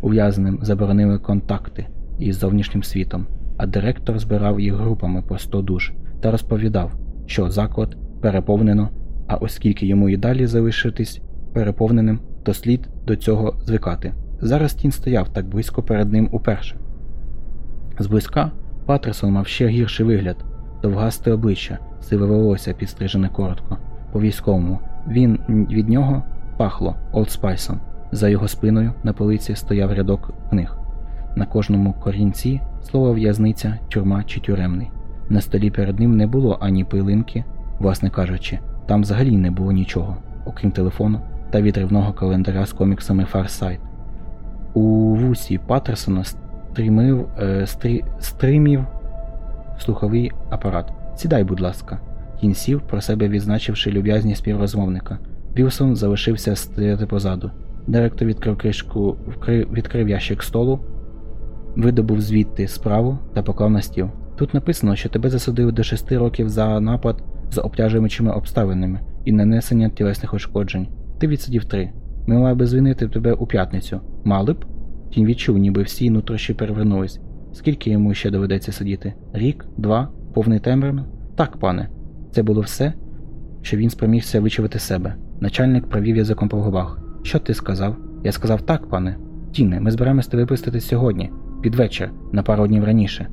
ув'язненим заборонили контакти, із зовнішнім світом, а директор збирав їх групами по 100 душ та розповідав, що заклад переповнено, а оскільки йому і далі залишитись переповненим, то слід до цього звикати. Зараз тінь стояв так близько перед ним уперше. Зблизька Патерсон мав ще гірший вигляд, довгасте обличчя, сиве волосся підстрижене коротко. По військовому він від нього пахло олдспайсом. За його спиною на полиці стояв рядок книг. На кожному корінці слово в'язниця, тюрма чи тюремний. На столі перед ним не було ані пилинки, власне кажучи, там взагалі не було нічого, окрім телефону та відривного календаря з коміксами Farsight. У вусі Паттерсона стрімив, е, стрі, стримів слуховий апарат. Сідай, будь ласка. Кінь сів, про себе відзначивши люб'язність співрозмовника. Вілсон залишився стояти позаду. Директор відкрив кришку, відкрив ящик столу, видобув звідти справу та поклав на стіл. Тут написано, що тебе засудили до 6 років за напад за обтяжуючими обставинами і нанесення тілесних ушкоджень. Ти відсидів три. Ми мали би звільнити тебе у п'ятницю. Мали б? Тінь відчув, ніби всі нутрощі перевернулись. Скільки йому ще доведеться сидіти? Рік? Два? Повний тембр? Так, пане. Це було все, що він спромігся вичувати себе. Начальник провів язиком по губах. Що ти сказав? Я сказав так, пане. Тіне, ми збираємося випустити сьогодні, під вечір, на пару днів раніше.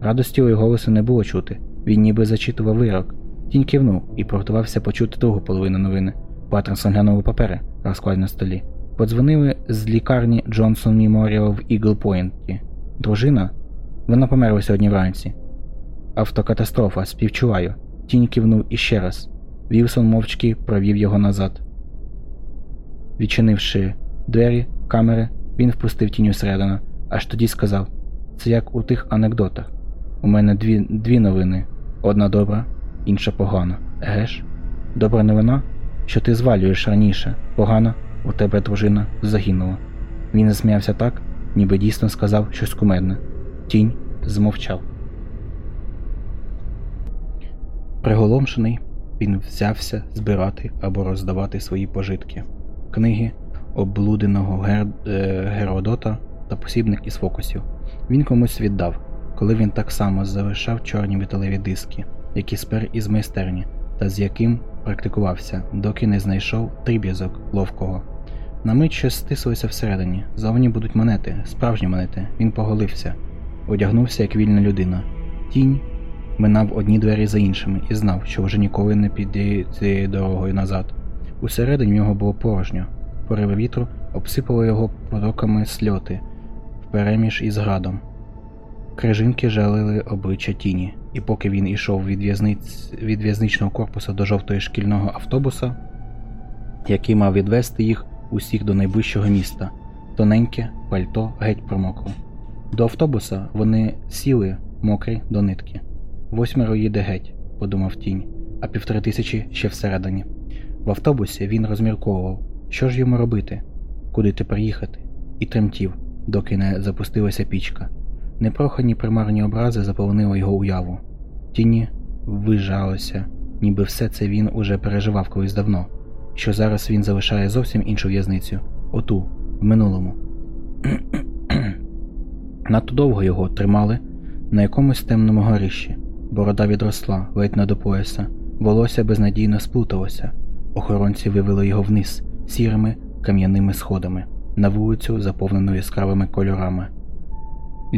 Радості у його голосу не було чути. Він ніби зачитував вирок. Тінь кивнув і приготувався почути другу половину новини. Паттерсон глянув у папери, розкладені на столі. Подзвонили з лікарні Джонсон Меморіал в Ігл-Пойнті. Дружина? Вона померла сьогодні вранці. Автокатастрофа, співчуваю. Тінь кивнув іще раз. Вілсон мовчки провів його назад. Відчинивши двері, камери, він впустив тінь усередину, аж тоді сказав: Це як у тих анекдотах. У мене дві дві новини: одна добра, інша погана. Еге ж? Добра новина, що ти звалюєш раніше, погана, у тебе дружина загинула. Він засміявся так, ніби дійсно сказав щось кумедне. Тінь змовчав. Приголомшений, він взявся збирати або роздавати свої пожитки, книги облуденого Гер... е, Геродота та посібник із фокусів. Він комусь віддав, коли він так само залишав чорні металеві диски, які спер із майстерні, та з яким практикувався, доки не знайшов триб'язок ловкого. На мить щось стисилося всередині. Зовні будуть монети, справжні монети. Він поголився, одягнувся як вільна людина. Тінь минав одні двері за іншими і знав, що вже ніколи не піде цією дорогою назад. Усередині нього було порожньо. Пориви вітру обсипали його потоками сльоти впереміж із градом. Крижинки жалили обличчя тіні, і поки він ішов від, в'язниць... від в'язничного корпусу до жовтого шкільного автобуса, який мав відвести їх усіх до найближчого міста, тоненьке пальто геть промокло. До автобуса вони сіли мокрі до нитки. Восьмеро їде геть, подумав тінь, а півтори тисячі ще всередині. В автобусі він розмірковував, що ж йому робити, куди тепер їхати, і тремтів, доки не запустилася пічка. Непрохані примарні образи заповнили його уяву. Тіні вижалося, ніби все це він уже переживав колись давно, що зараз він залишає зовсім іншу в'язницю оту, в минулому. Надто довго його тримали на якомусь темному горищі. Борода відросла ледь не до пояса, волосся безнадійно сплуталося. Охоронці вивели його вниз сірими кам'яними сходами на вулицю, заповнену яскравими кольорами,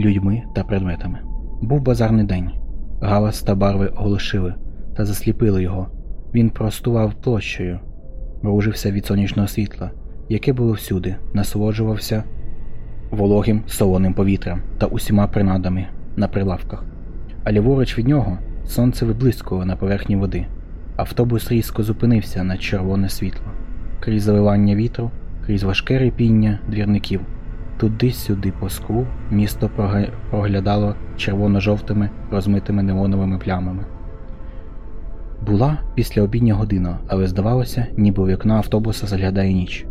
людьми та предметами. Був базарний день. Галас та барви оглушили та засліпили його. Він простував площею, ружився від сонячного світла, яке було всюди, насолоджувався вологим солоним повітрям та усіма принадами на прилавках. А ліворуч від нього сонце виблискувало на поверхні води. Автобус різко зупинився на червоне світло, крізь заливання вітру, крізь важке репіння двірників. Туди-сюди по склу місто проглядало червоно-жовтими розмитими неоновими плямами. Була післяобідня година, але здавалося, ніби у вікно автобуса заглядає ніч.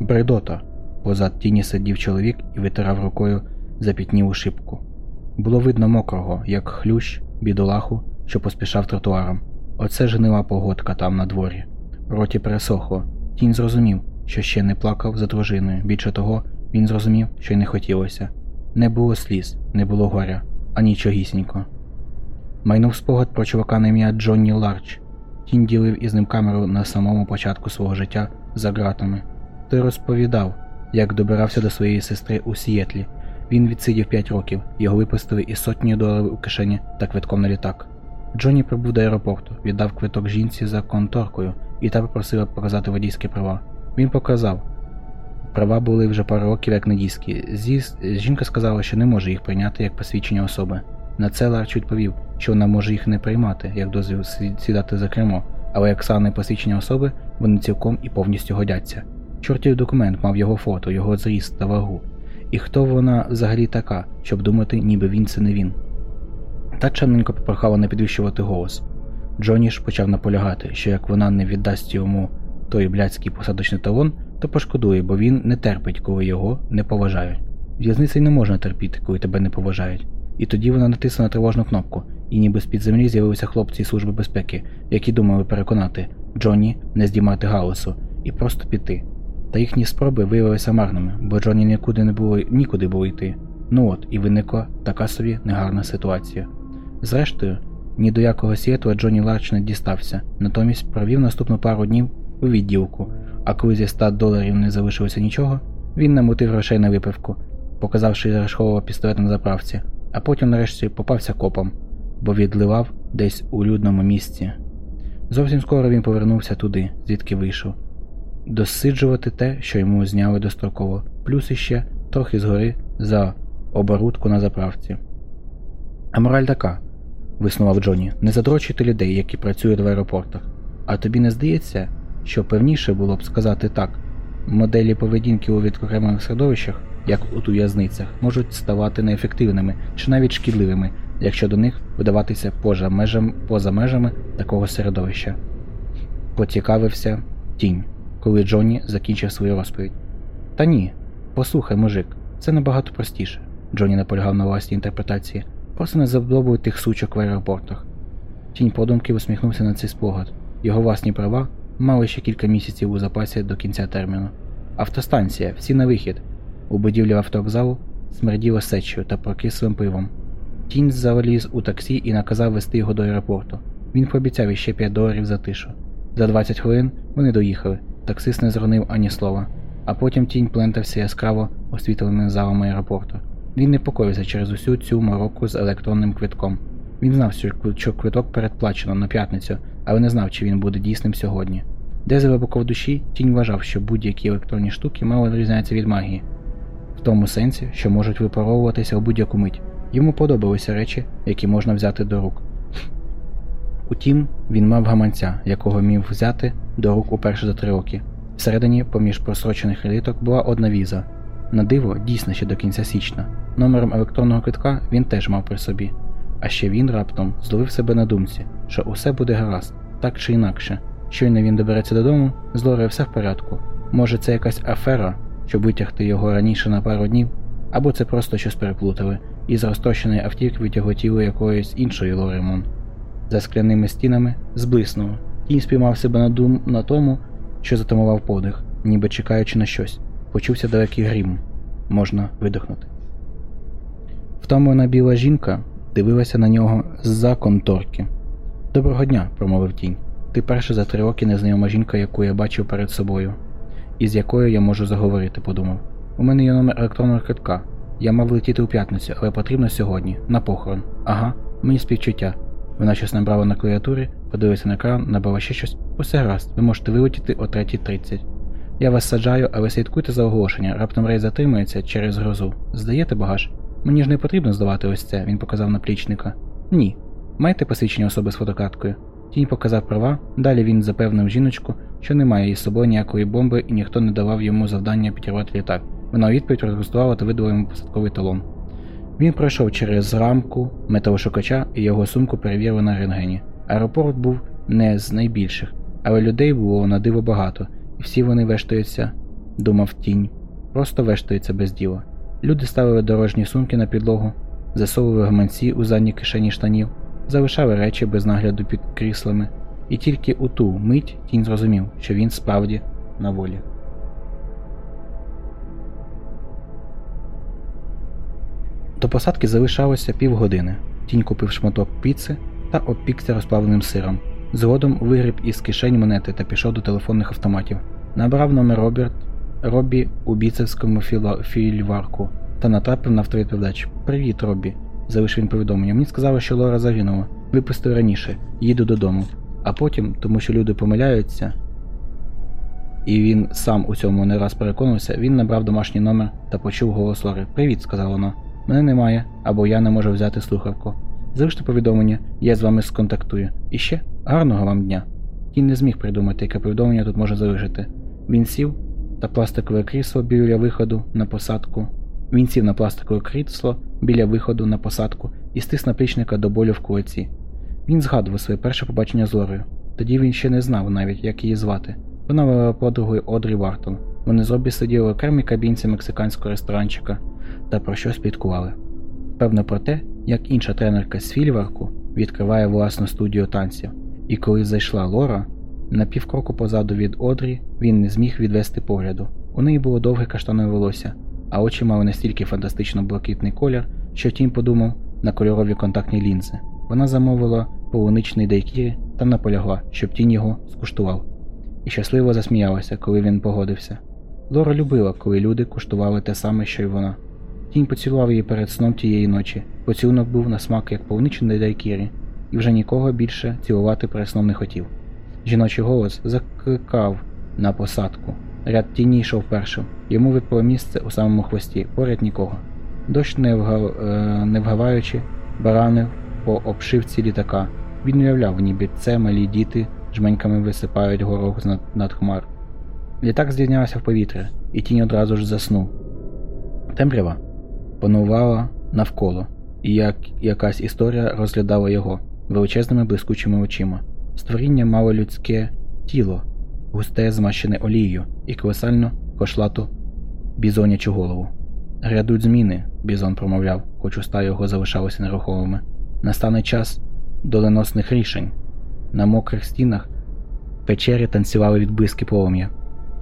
Бредота. Позад тіні сидів чоловік і витирав рукою запітнілу шибку. Було видно мокрого, як хлющ, бідолаху, що поспішав тротуаром. Оце жнила погодка там на дворі. Роті пересохло. Тінь зрозумів, що ще не плакав за дружиною. Більше того, він зрозумів, що й не хотілося. Не було сліз, не було горя, а нічогісінько. Майнув спогад про чувака на ім'я Джонні Ларч. Тінь ділив із ним камеру на самому початку свого життя за ґратами. Той розповідав, як добирався до своєї сестри у Сієтлі. Він відсидів 5 років, його випустили із сотні доларів у кишені та квитком на літак. Джонні прибув до аеропорту, віддав квиток жінці за конторкою і та попросила показати водійські права. Він показав. Права були вже пару років як недійські. Зі... Жінка сказала, що не може їх прийняти як посвідчення особи. На це Ларч відповів, що вона може їх не приймати, як дозвіл сідати за кермо, але як саме посвідчення особи, вони цілком і повністю годяться. Чортів документ мав його фото, його зріст та вагу. І хто вона взагалі така, щоб думати, ніби він це не він. Та чемненько попрохала не підвищувати голос. Джоні ж почав наполягати, що як вона не віддасть йому той блядський посадочний талон, то пошкодує, бо він не терпить, коли його не поважають. В'язниці не можна терпіти, коли тебе не поважають. І тоді вона натисла на тривожну кнопку, і ніби з під землі з'явилися хлопці Служби безпеки, які думали переконати Джонні не здіймати галасу і просто піти. Та їхні спроби виявилися марними, бо Джонні нікуди не було нікуди було йти. Ну от, і виникла така собі негарна ситуація. Зрештою, ні до якого сієтла Джонні Ларч не дістався, натомість провів наступну пару днів у відділку, а коли зі 100 доларів не залишилося нічого, він намотив грошей на випивку, показавши рашкового пістолета на заправці, а потім нарешті попався копом, бо відливав десь у людному місці. Зовсім скоро він повернувся туди, звідки вийшов, досиджувати те, що йому зняли достроково, плюс іще трохи згори за оборудку на заправці. А мораль така, виснував Джонні, не задрочуйте людей, які працюють в аеропортах. А тобі не здається, що певніше було б сказати так моделі поведінки у відокремлених середовищах, як у в'язницях, можуть ставати неефективними чи навіть шкідливими, якщо до них видаватися поза межами, поза межами такого середовища. Поцікавився тінь, коли Джонні закінчив свою розповідь. Та ні, послухай, мужик, це набагато простіше. Джонні наполягав на власній інтерпретації. Просто не задобуй тих сучок в аеропортах. Тінь подумки усміхнувся на цей спогад. Його власні права мали ще кілька місяців у запасі до кінця терміну. Автостанція, всі на вихід. У будівлі автовокзалу смерділо сечею та прокислим пивом. Тінь заліз у таксі і наказав вести його до аеропорту. Він пообіцяв іще 5 доларів за тишу. За 20 хвилин вони доїхали. Таксист не зронив ані слова, а потім тінь плентався яскраво освітленими залами аеропорту. Він непокоївся через усю цю мороку з електронним квитком. Він знав, що квиток передплачено на п'ятницю, але не знав, чи він буде дійсним сьогодні. Десь глибоко в душі тінь вважав, що будь-які електронні штуки мало відрізняються від магії, в тому сенсі, що можуть випаровуватися у будь-яку мить. Йому подобалися речі, які можна взяти до рук. Утім, він мав гаманця, якого міг взяти до рук уперше за три роки. Всередині, поміж просрочених кредиток, була одна віза. На диво, дійсно ще до кінця січня. Номером електронного квитка він теж мав при собі. А ще він раптом зловив себе на думці, що усе буде гаразд, так чи інакше. Щойно він добереться додому, з Лорою все в порядку. Може, це якась афера, щоб витягти його раніше на пару днів, або це просто щось переплутали, і з розтрощеної автівки витягло якоїсь іншої Лоремон. За скляними стінами зблиснув. Тінь спіймав себе на дум на тому, що затамував подих, ніби чекаючи на щось. Почувся далекий грім. Можна видихнути. Втомлена біла жінка дивилася на нього з-за конторки. Доброго дня, промовив тінь. Ти перша за три роки незнайома жінка, яку я бачив перед собою, і з якою я можу заговорити, подумав. У мене є номер електронного квитка. Я мав летіти у п'ятницю, але потрібно сьогодні, на похорон. Ага, мені співчуття. Вона щось набрала на клавіатурі, подивилася на екран, набрала ще щось. Усе гаразд, ви можете вилетіти о 3.30. Я вас саджаю, але слідкуйте за оголошення. Раптом рейс затримується через грозу. Здаєте багаж? Мені ж не потрібно здавати ось це, він показав наплічника. Ні. Маєте посвідчення особи з фотокарткою? Тінь показав права, далі він запевнив жіночку, що немає із собою ніякої бомби і ніхто не давав йому завдання підірвати літак. Вона у відповідь розгрустувала та видала йому посадковий талон. Він пройшов через рамку металошукача і його сумку перевірили на рентгені. Аеропорт був не з найбільших, але людей було на диво багато, і всі вони вештаються, думав тінь, просто вештаються без діла. Люди ставили дорожні сумки на підлогу, засовували гаманці у задні кишені штанів, залишали речі без нагляду під кріслами, і тільки у ту мить тінь зрозумів, що він справді на волі. До посадки залишалося півгодини. Тінь купив шматок піци та обпікся розплавленим сиром. Згодом вигріб із кишень монети та пішов до телефонних автоматів. Набрав номер Роберт Робі у біцевському фільварку та натрапив на автовідповідач. Привіт, Робі. Залишив він повідомлення. Мені сказали, що Лора загинула. Випустив раніше, їду додому. А потім, тому що люди помиляються, і він сам у цьому не раз переконався, він набрав домашній номер та почув голос Лори. Привіт, сказала вона. Мене немає, або я не можу взяти слухавку. Залиште повідомлення, я з вами сконтактую. І ще гарного вам дня. Тінь не зміг придумати, яке повідомлення тут може залишити. Він сів та пластикове крісло біля виходу на посадку. Він сів на пластикове крісло біля виходу на посадку і стис наплічника до болю в кулаці. Він згадував своє перше побачення з Лорою. Тоді він ще не знав навіть, як її звати. Вона була подругою Одрі Вартон. Вони з Робі сиділи в окремій кабінці мексиканського ресторанчика та про щось пліткували. Певно про те, як інша тренерка з Фільварку відкриває власну студію танців, і коли зайшла Лора, на півкроку позаду від Одрі він не зміг відвести погляду. У неї було довге каштанове волосся, а очі мали настільки фантастично блакитний колір, що тінь подумав на кольорові контактні лінзи. Вона замовила полуничний дайкірі та наполягла, щоб тінь його скуштував. І щасливо засміялася, коли він погодився. Лора любила, коли люди куштували те саме, що й вона. Тінь поцілував її перед сном тієї ночі. Поцілунок був на смак як полуничний дайкірі, і вже нікого більше цілувати перед сном не хотів. Жіночий голос закликав на посадку. Ряд тіні йшов першим. Йому випало місце у самому хвості, поряд нікого. Дощ, не, вгав... е... не вгаваючи, баранив по обшивці літака. Він уявляв, ніби це малі діти жменьками висипають горох над, над хмар. Літак здійнявся в повітря, і тінь одразу ж заснув. Темрява панувала навколо, і як якась історія розглядала його величезними блискучими очима. Створіння мало людське тіло, густе змащене олією і колосально кошлату бізонячу голову. Грядуть зміни, бізон промовляв, хоч уста його залишалися нерухомими. Настане час доленосних рішень. На мокрих стінах печері танцювали відблиски полум'я.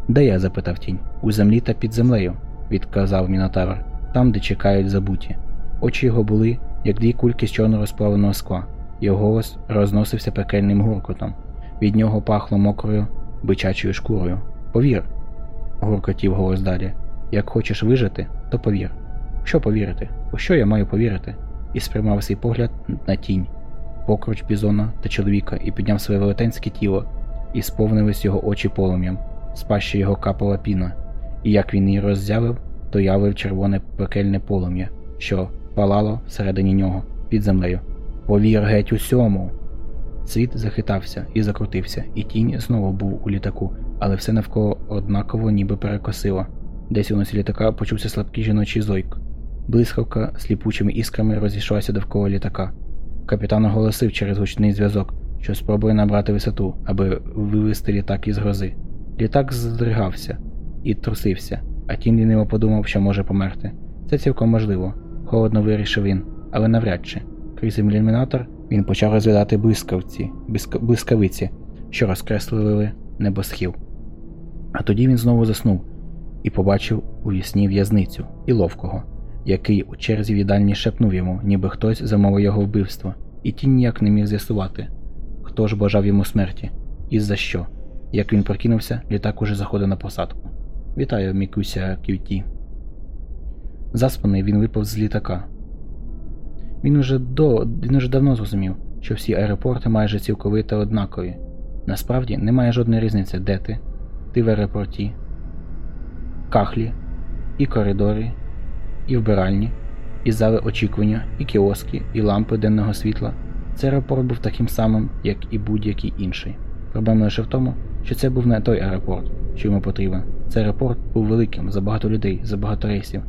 Де я? запитав тінь. У землі та під землею, відказав Мінотавр, там, де чекають забуті. Очі його були, як дві кульки з чорно розплавленого скла. Його голос розносився пекельним гуркотом. Від нього пахло мокрою бичачою шкурою. Повір, гуркотів голос далі. Як хочеш вижити, то повір. Що повірити? У що я маю повірити? І спрямав свій погляд на тінь, покруч бізона та чоловіка, і підняв своє велетенське тіло, і сповнились його очі полум'ям, з пащі його капала піна, і як він її роззявив, то явив червоне пекельне полум'я, що палало всередині нього під землею. Повір геть усьому. Світ захитався і закрутився, і тінь знову був у літаку, але все навколо однаково ніби перекосило. Десь у носі літака почувся слабкий жіночий зойк. Блискавка сліпучими іскрами розійшлася довкола літака. Капітан оголосив через гучний зв'язок, що спробує набрати висоту, аби вивести літак із грози. Літак здригався і трусився, а тінь ліниво подумав, що може померти. Це цілком можливо, холодно вирішив він, але навряд чи. Крізь ілюмінатор він почав розглядати блискавці, блискавиці, що розкреслили небосхил. А тоді він знову заснув і побачив у вісні в'язницю і ловкого, який у черзі в їдальні шепнув йому, ніби хтось замовив його вбивство, і тінь ніяк не міг з'ясувати, хто ж бажав йому смерті, і за що. Як він прокинувся, літак уже заходив на посадку. Вітаю, Мікуся Кюті. Заспаний він випав з літака. Він уже до, він уже давно зрозумів, що всі аеропорти майже цілковито однакові. Насправді немає жодної різниці, де ти, ти в аеропорті, кахлі, і коридори, і вбиральні, і зали очікування, і кіоски, і лампи денного світла. Цей аеропорт був таким самим, як і будь-який інший. Проблема лише в тому, що це був не той аеропорт, що йому потрібен. Цей аеропорт був великим, за багато людей, за багато рейсів.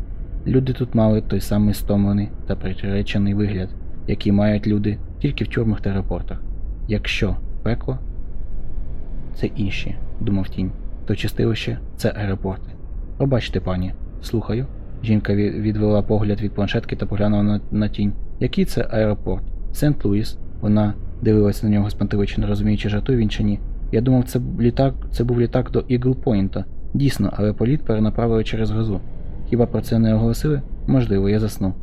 Люди тут мали той самий стомлений та приречений вигляд, який мають люди тільки в тюрмах та аеропортах. Якщо пекло це інші, думав тінь, то чистилище це аеропорти. Пробачте, пані, слухаю. Жінка відвела погляд від планшетки та поглянула на, на Тінь. Який це аеропорт? Сент-Луїс. Вона дивилася на нього спантеличено, не розуміючи, жартує він чи ні. Я думав, це літак, це був літак до Ігл-Пойнта. Дійсно, але політ перенаправили через грозу. Хіба про це не оголосили? Можливо, я заснув.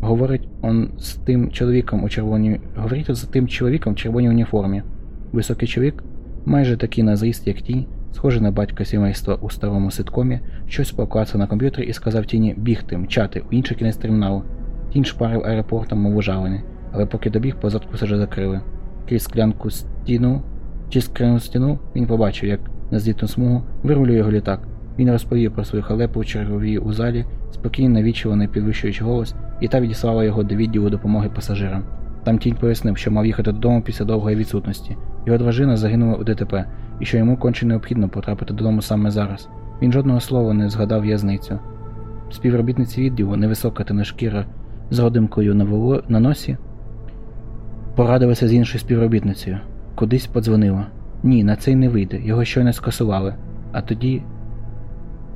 Говорить он з тим чоловіком у червоній. Говорить з тим чоловіком в червоній уніформі. Високий чоловік, майже такий на зріст, як тінь, схожий на батька сімейства у старому ситкомі, щось поклацав на комп'ютері і сказав тіні бігти, мчати у інший кінець терміналу. Тінь шпарив аеропортом, мов ужалений, але поки добіг, позадку вже закрили. Крізь склянку стіну, чи скляну стіну, він побачив, як на злітну смугу вирулює його літак. Він розповів про свою халепу черговій у залі, спокійно навічливо не підвищуючи голос, і та відіслала його до відділу допомоги пасажирам. Там тінь пояснив, що мав їхати додому після довгої відсутності. Його дружина загинула у ДТП, і що йому конче необхідно потрапити додому саме зараз. Він жодного слова не згадав в'язницю. Співробітниці відділу, невисока темношкіра з родимкою на, воло... на носі, порадилася з іншою співробітницею. Кудись подзвонила. Ні, на цей не вийде, його щойно скасували. А тоді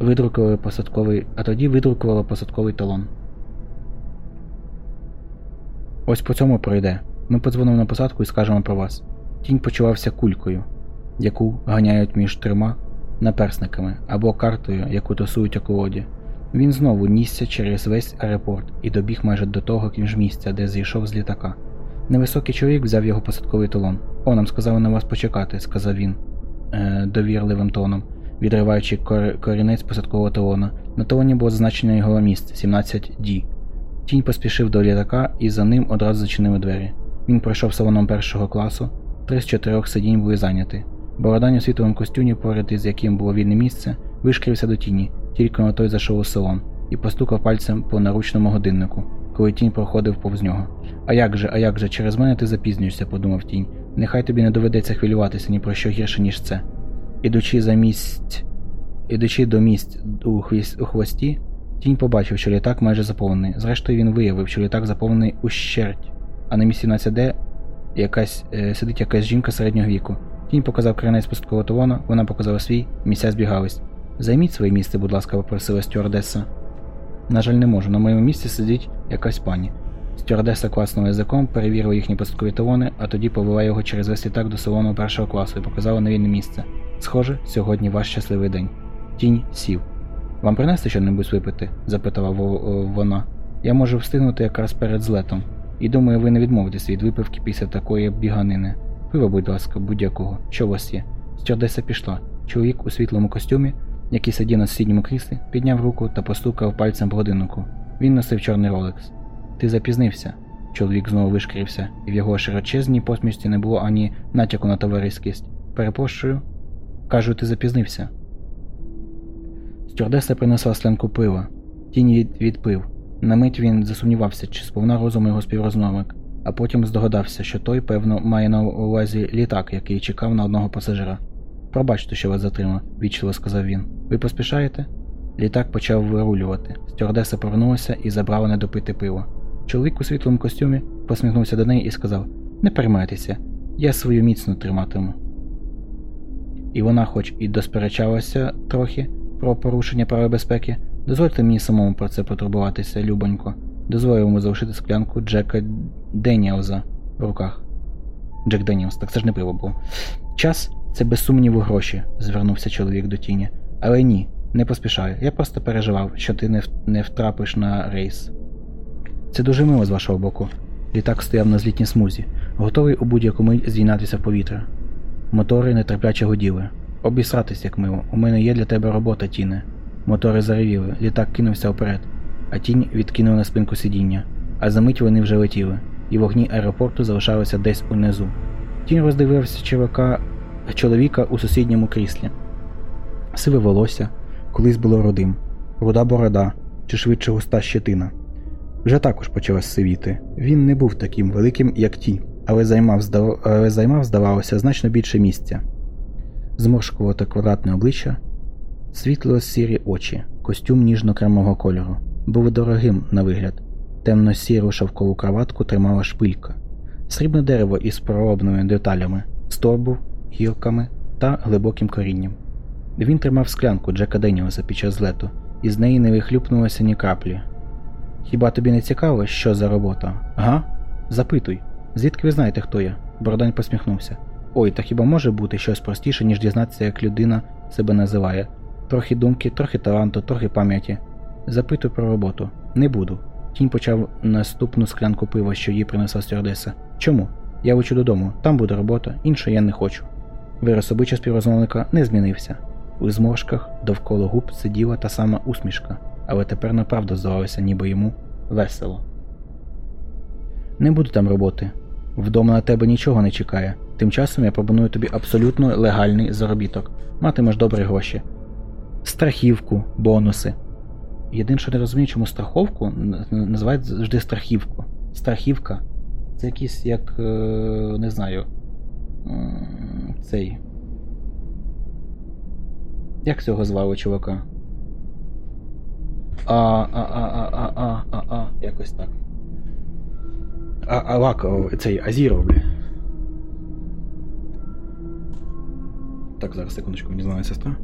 видрукували посадковий, а тоді видрукували посадковий талон. Ось по цьому пройде. Ми подзвонимо на посадку і скажемо про вас. Тінь почувався кулькою, яку ганяють між трьома наперсниками або картою, яку тасують у колоді. Він знову нісся через весь аеропорт і добіг майже до того місця, де зійшов з літака. Невисокий чоловік взяв його посадковий талон. О, нам сказали на вас почекати, сказав він е, довірливим тоном, відриваючи корінець посадкового талона. На талоні було зазначено його місце 17D. Тінь поспішив до літака і за ним одразу зачинили двері. Він пройшов салоном першого класу, три з чотирьох сидінь були зайняті. Бородань у світловому костюмі, поряд із яким було вільне місце, вишкрився до тіні, тільки на той зайшов у салон, і постукав пальцем по наручному годиннику, коли тінь проходив повз нього. А як же, а як же, через мене ти запізнюєшся, подумав тінь. Нехай тобі не доведеться хвилюватися ні про що гірше, ніж це. Ідучи за місць, ідучи до місць у, хвіст, у хвості, тінь побачив, що літак майже заповнений. Зрештою, він виявив, що літак заповнений ущерть, а на місці 17D якась, е, сидить якась жінка середнього віку. Тінь показав кринець пусткового талона, вона показала свій, місця збігались. Займіть своє місце, будь ласка, попросила стюардеса. На жаль, не можу. На моєму місці сидить якась пані. Стюардеса класнула язиком, перевірила їхні посткові талони, а тоді повела його через весь літак до салону першого класу і показала на вільне місце. Схоже, сьогодні ваш щасливий день. Тінь сів. Вам принести що-небудь випити? запитала вона. Я можу встигнути якраз перед злетом. І думаю, ви не відмовитесь від випивки після такої біганини. Пиво, будь ласка, будь-якого. Що у вас є? Стюардеса пішла. Чоловік у світлому костюмі, який сидів на сусідньому кріслі, підняв руку та постукав пальцем по годиннику. Він носив чорний ролекс. Ти запізнився. Чоловік знову вишкірився, і в його широчезній посмішці не було ані натяку на товариськість. Перепрошую. Кажу, ти запізнився. Стюардеса принесла склянку пива. Тінь від... відпив. На мить він засумнівався, чи сповна розуму його співрозмовник, а потім здогадався, що той, певно, має на увазі літак, який чекав на одного пасажира. Пробачте, що вас затримав, вічливо сказав він. Ви поспішаєте? Літак почав вирулювати. Стюардеса повернулася і забрала недопите пиво. Чоловік у світлому костюмі посміхнувся до неї і сказав: Не переймайтеся, я свою міцно триматиму. І вона, хоч і досперечалася трохи про порушення правил безпеки, дозвольте мені самому про це потурбуватися, любонько, дозволив йому залишити склянку Джека Деніелза в руках. Джек Деніелс, так це ж не пиво було. Час це без сумніву гроші, звернувся чоловік до тіні. Але ні, не поспішаю. Я просто переживав, що ти не, не втрапиш на рейс. Це дуже мило з вашого боку. Літак стояв на злітній смузі, готовий у будь-яку мить здійнятися в повітря. Мотори нетерпляче гуділи. Обісратись, як мило. У мене є для тебе робота, тіне. Мотори заревіли, літак кинувся вперед, а тінь відкинув на спинку сидіння. А за мить вони вже летіли, і вогні аеропорту залишалися десь унизу. Тінь роздивився чоловіка, чоловіка у сусідньому кріслі. Сиве волосся, колись було родим, руда борода чи швидше густа щетина. Вже також почала сивіти. Він не був таким великим, як ті, але займав, здав... але займав, здавалося, значно більше місця. Зморшкувате квадратне обличчя, світло сірі очі, костюм ніжно-кремового кольору. Був дорогим на вигляд. Темно-сіру шовкову краватку тримала шпилька, срібне дерево із проробними деталями, сторбу, гілками та глибоким корінням. Він тримав склянку Джека Деніоса під час злету, і з неї не вихлюпнулося ні краплі. Хіба тобі не цікаво, що за робота? Га? Запитуй. Звідки ви знаєте, хто я? Бородань посміхнувся. Ой, та хіба може бути щось простіше, ніж дізнатися, як людина себе називає? Трохи думки, трохи таланту, трохи пам'яті. Запитуй про роботу. Не буду. Тінь почав наступну склянку пива, що їй принесла стюардеса. Чому? Я лечу додому, там буде робота, інше я не хочу. Вираз обличчя співрозмовника не змінився. У зморшках довкола губ сиділа та сама усмішка, але тепер направду здавалося, ніби йому весело. Не буду там роботи. Вдома на тебе нічого не чекає. Тим часом я пропоную тобі абсолютно легальний заробіток. Матимеш добрі гроші. Страхівку, бонуси. Єдине, що не розумію, чому страховку називають завжди страхівку. Страхівка. Це якийсь як. е, не знаю. Цей. Як цього звали чувака? А, а, а, а, а, а, а, а, якось так. А, Алак, о, цей Азіров, бля. Так, зараз секундочку, мені знає сестра.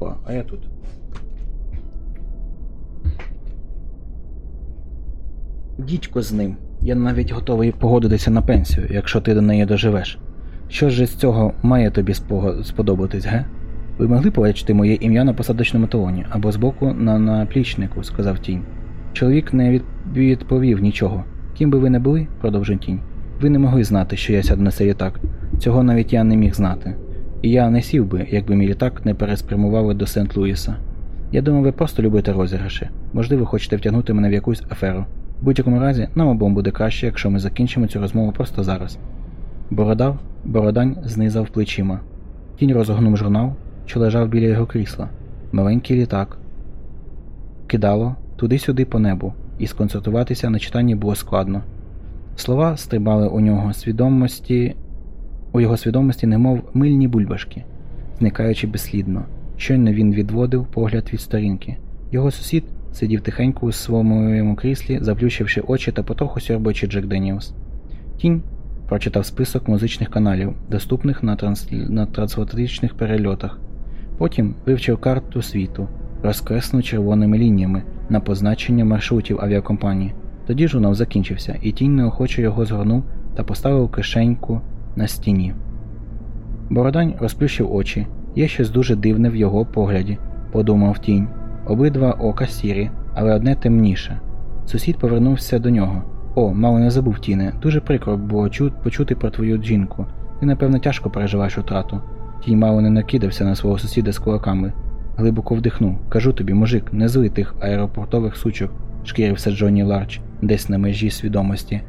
Опа, а я тут. Дідько з ним. Я навіть готовий погодитися на пенсію, якщо ти до неї доживеш. Що ж з цього має тобі сподобатись, ге? Ви могли побачити моє ім'я на посадочному талоні або збоку на наплічнику, сказав тінь. Чоловік не відповів нічого. Ким би ви не були, продовжив тінь. Ви не могли знати, що я сяду на цей. Цього навіть я не міг знати. І я не сів би, якби мій літак не переспрямували до Сент-Луіса. Я думаю, ви просто любите розіграші. Можливо, хочете втягнути мене в якусь аферу. В будь-якому разі, нам обом буде краще, якщо ми закінчимо цю розмову просто зараз. Бородав, бородань знизав плечима. Тінь розгорнув журнал, що лежав біля його крісла. Маленький літак. Кидало туди-сюди по небу, і сконцентруватися на читанні було складно. Слова стрибали у нього свідомості, у його свідомості, немов мильні бульбашки, зникаючи безслідно. Щойно він відводив погляд від сторінки. Його сусід сидів тихенько у своєму кріслі, заплющивши очі та потроху сьорбаючи Джек Деніелс. Тінь прочитав список музичних каналів, доступних на, транс... на трансатлантичних перельотах. Потім вивчив карту світу, розкреслену червоними лініями на позначення маршрутів авіакомпанії. Тоді журнал закінчився, і тінь неохоче його згорнув та поставив кишеньку на стіні. Бородань розплющив очі. Є щось дуже дивне в його погляді, подумав тінь. Обидва ока сірі, але одне темніше. Сусід повернувся до нього. О, мало не забув тіне. Дуже прикро було чу- почути про твою жінку. Ти, напевно, тяжко переживаєш втрату. Тінь мало не накидався на свого сусіда з кулаками. Глибоко вдихнув. Кажу тобі, мужик, не зли тих аеропортових сучок, шкірився Джонні Ларч, десь на межі свідомості.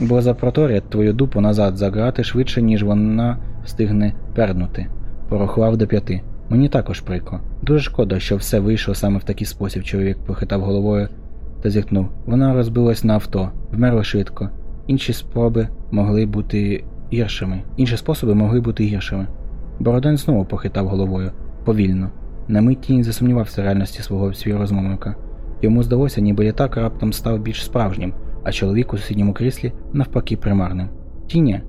Бо запроторять твою дупу назад заграти швидше, ніж вона встигне пернути. Порахував до п'яти. Мені також прикро. Дуже шкода, що все вийшло саме в такий спосіб. Чоловік похитав головою та зітхнув. Вона розбилась на авто, вмерла швидко. Інші спроби могли бути гіршими. Інші способи могли бути гіршими. Бородань знову похитав головою повільно. На мить тінь засумнівався в реальності свого співрозмовника. Йому здалося, ніби літак раптом став більш справжнім, а чоловік у сусідньому кріслі навпаки примарним. Тіня,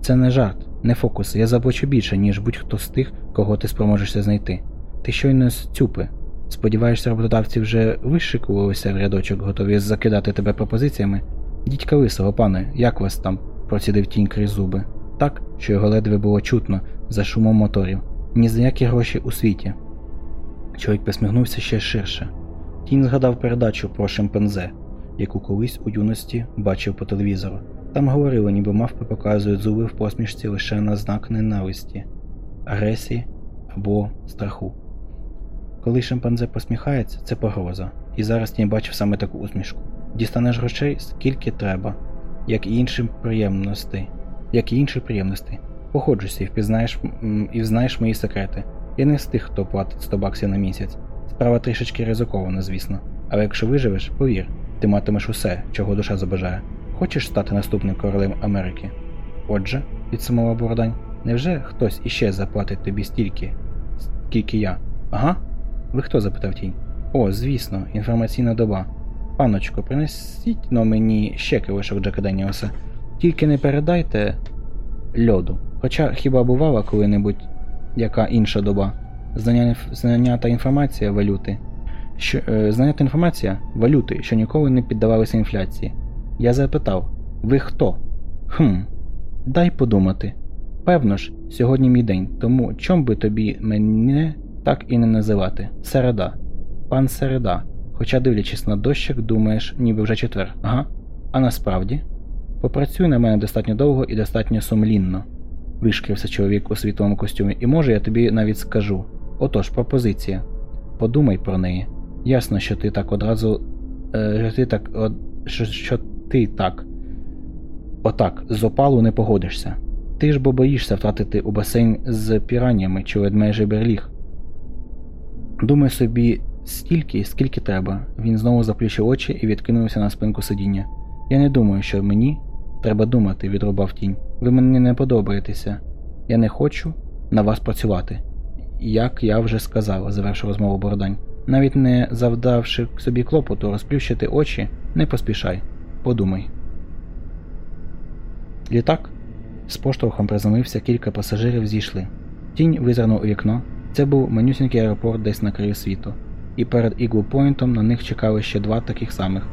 це не жарт, не фокус. Я заплачу більше, ніж будь-хто з тих, кого ти спроможешся знайти. Ти щойно з цюпи. Сподіваєшся, роботодавці вже вишикувалися в рядочок, готові закидати тебе пропозиціями? Дідька лисого, пане, як вас там? процідив тінь крізь зуби. Так, що його ледве було чутно за шумом моторів. Ні за які гроші у світі. Чоловік посміхнувся ще ширше. Тінь згадав передачу про шимпанзе, яку колись у юності бачив по телевізору. Там говорили, ніби мавпи показують зуби в посмішці лише на знак ненависті, агресії або страху. Коли шимпанзе посміхається, це погроза. І зараз тінь бачив саме таку усмішку. Дістанеш грошей скільки треба, як і іншим приємностей, як і інші приємності. Походжуся і впізнаєш і взнаєш мої секрети. Я не з тих, хто платить 100 баксів на місяць. Справа трішечки ризикована, звісно. Але якщо виживеш, повір, ти матимеш усе, чого душа забажає. Хочеш стати наступним королем Америки? Отже, підсумував Бородань, невже хтось іще заплатить тобі стільки, скільки я? Ага? Ви хто? запитав тінь. О, звісно, інформаційна доба. Паночко, принесіть но мені ще килишок Джека Деніелса. Тільки не передайте льоду. Хоча хіба бувало коли-небудь яка інша доба. Знання, знання та інформація валюти. Що, е, знання та інформація валюти, що ніколи не піддавалися інфляції. Я запитав: Ви хто? Хм, дай подумати. Певно ж, сьогодні мій день, тому чом би тобі мене так і не називати? Середа. Пан Середа. Хоча, дивлячись на дощик, думаєш, ніби вже четвер. Ага. А насправді? Попрацюй на мене достатньо довго і достатньо сумлінно, вишкрився чоловік у світлому костюмі, і може я тобі навіть скажу. Отож, пропозиція. Подумай про неї. Ясно, що ти так одразу. Е, що ти так. Що, що ти так. Отак, з опалу не погодишся. Ти ж бо боїшся втратити у басейн з піраннями чи ведмежий берліг. Думай собі стільки, скільки треба. Він знову заплющив очі і відкинувся на спинку сидіння. Я не думаю, що мені треба думати, відрубав тінь. Ви мені не подобаєтеся. Я не хочу на вас працювати. Як я вже сказав, завершив розмову Бородань. Навіть не завдавши собі клопоту розплющити очі, не поспішай. Подумай. Літак з поштовхом приземлився, кілька пасажирів зійшли. Тінь визирнув у вікно. Це був манюсінький аеропорт десь на краю світу, і перед Іглпойнтом на них чекали ще два таких самих.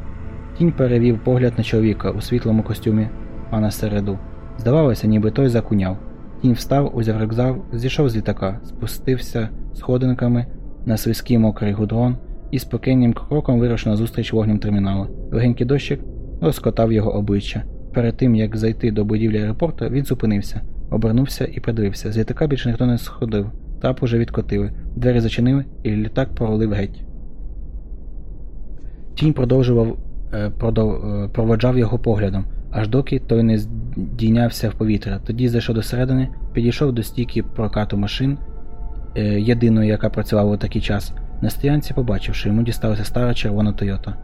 Тінь перевів погляд на чоловіка у світлому костюмі пана середу. Здавалося, ніби той закуняв. Тінь встав, узяв рюкзак, зійшов з літака, спустився сходинками на свиський мокрий гудрон і спокійним кроком вирушив назустріч вогнем терміналу. Легенький дощик розкотав його обличчя. Перед тим, як зайти до будівлі аеропорту, він зупинився, обернувся і придивився. З літака більше ніхто не сходив. Трап уже відкотили, двері зачинили, і літак поролив геть. Тінь продовжував е, продов, е, проводжав його поглядом, аж доки той не здійнявся в повітря. Тоді зайшов до середини, підійшов до стійки прокату машин, е, єдиної, яка працювала у такий час. На стоянці побачив, що йому дісталася стара червона Тойота.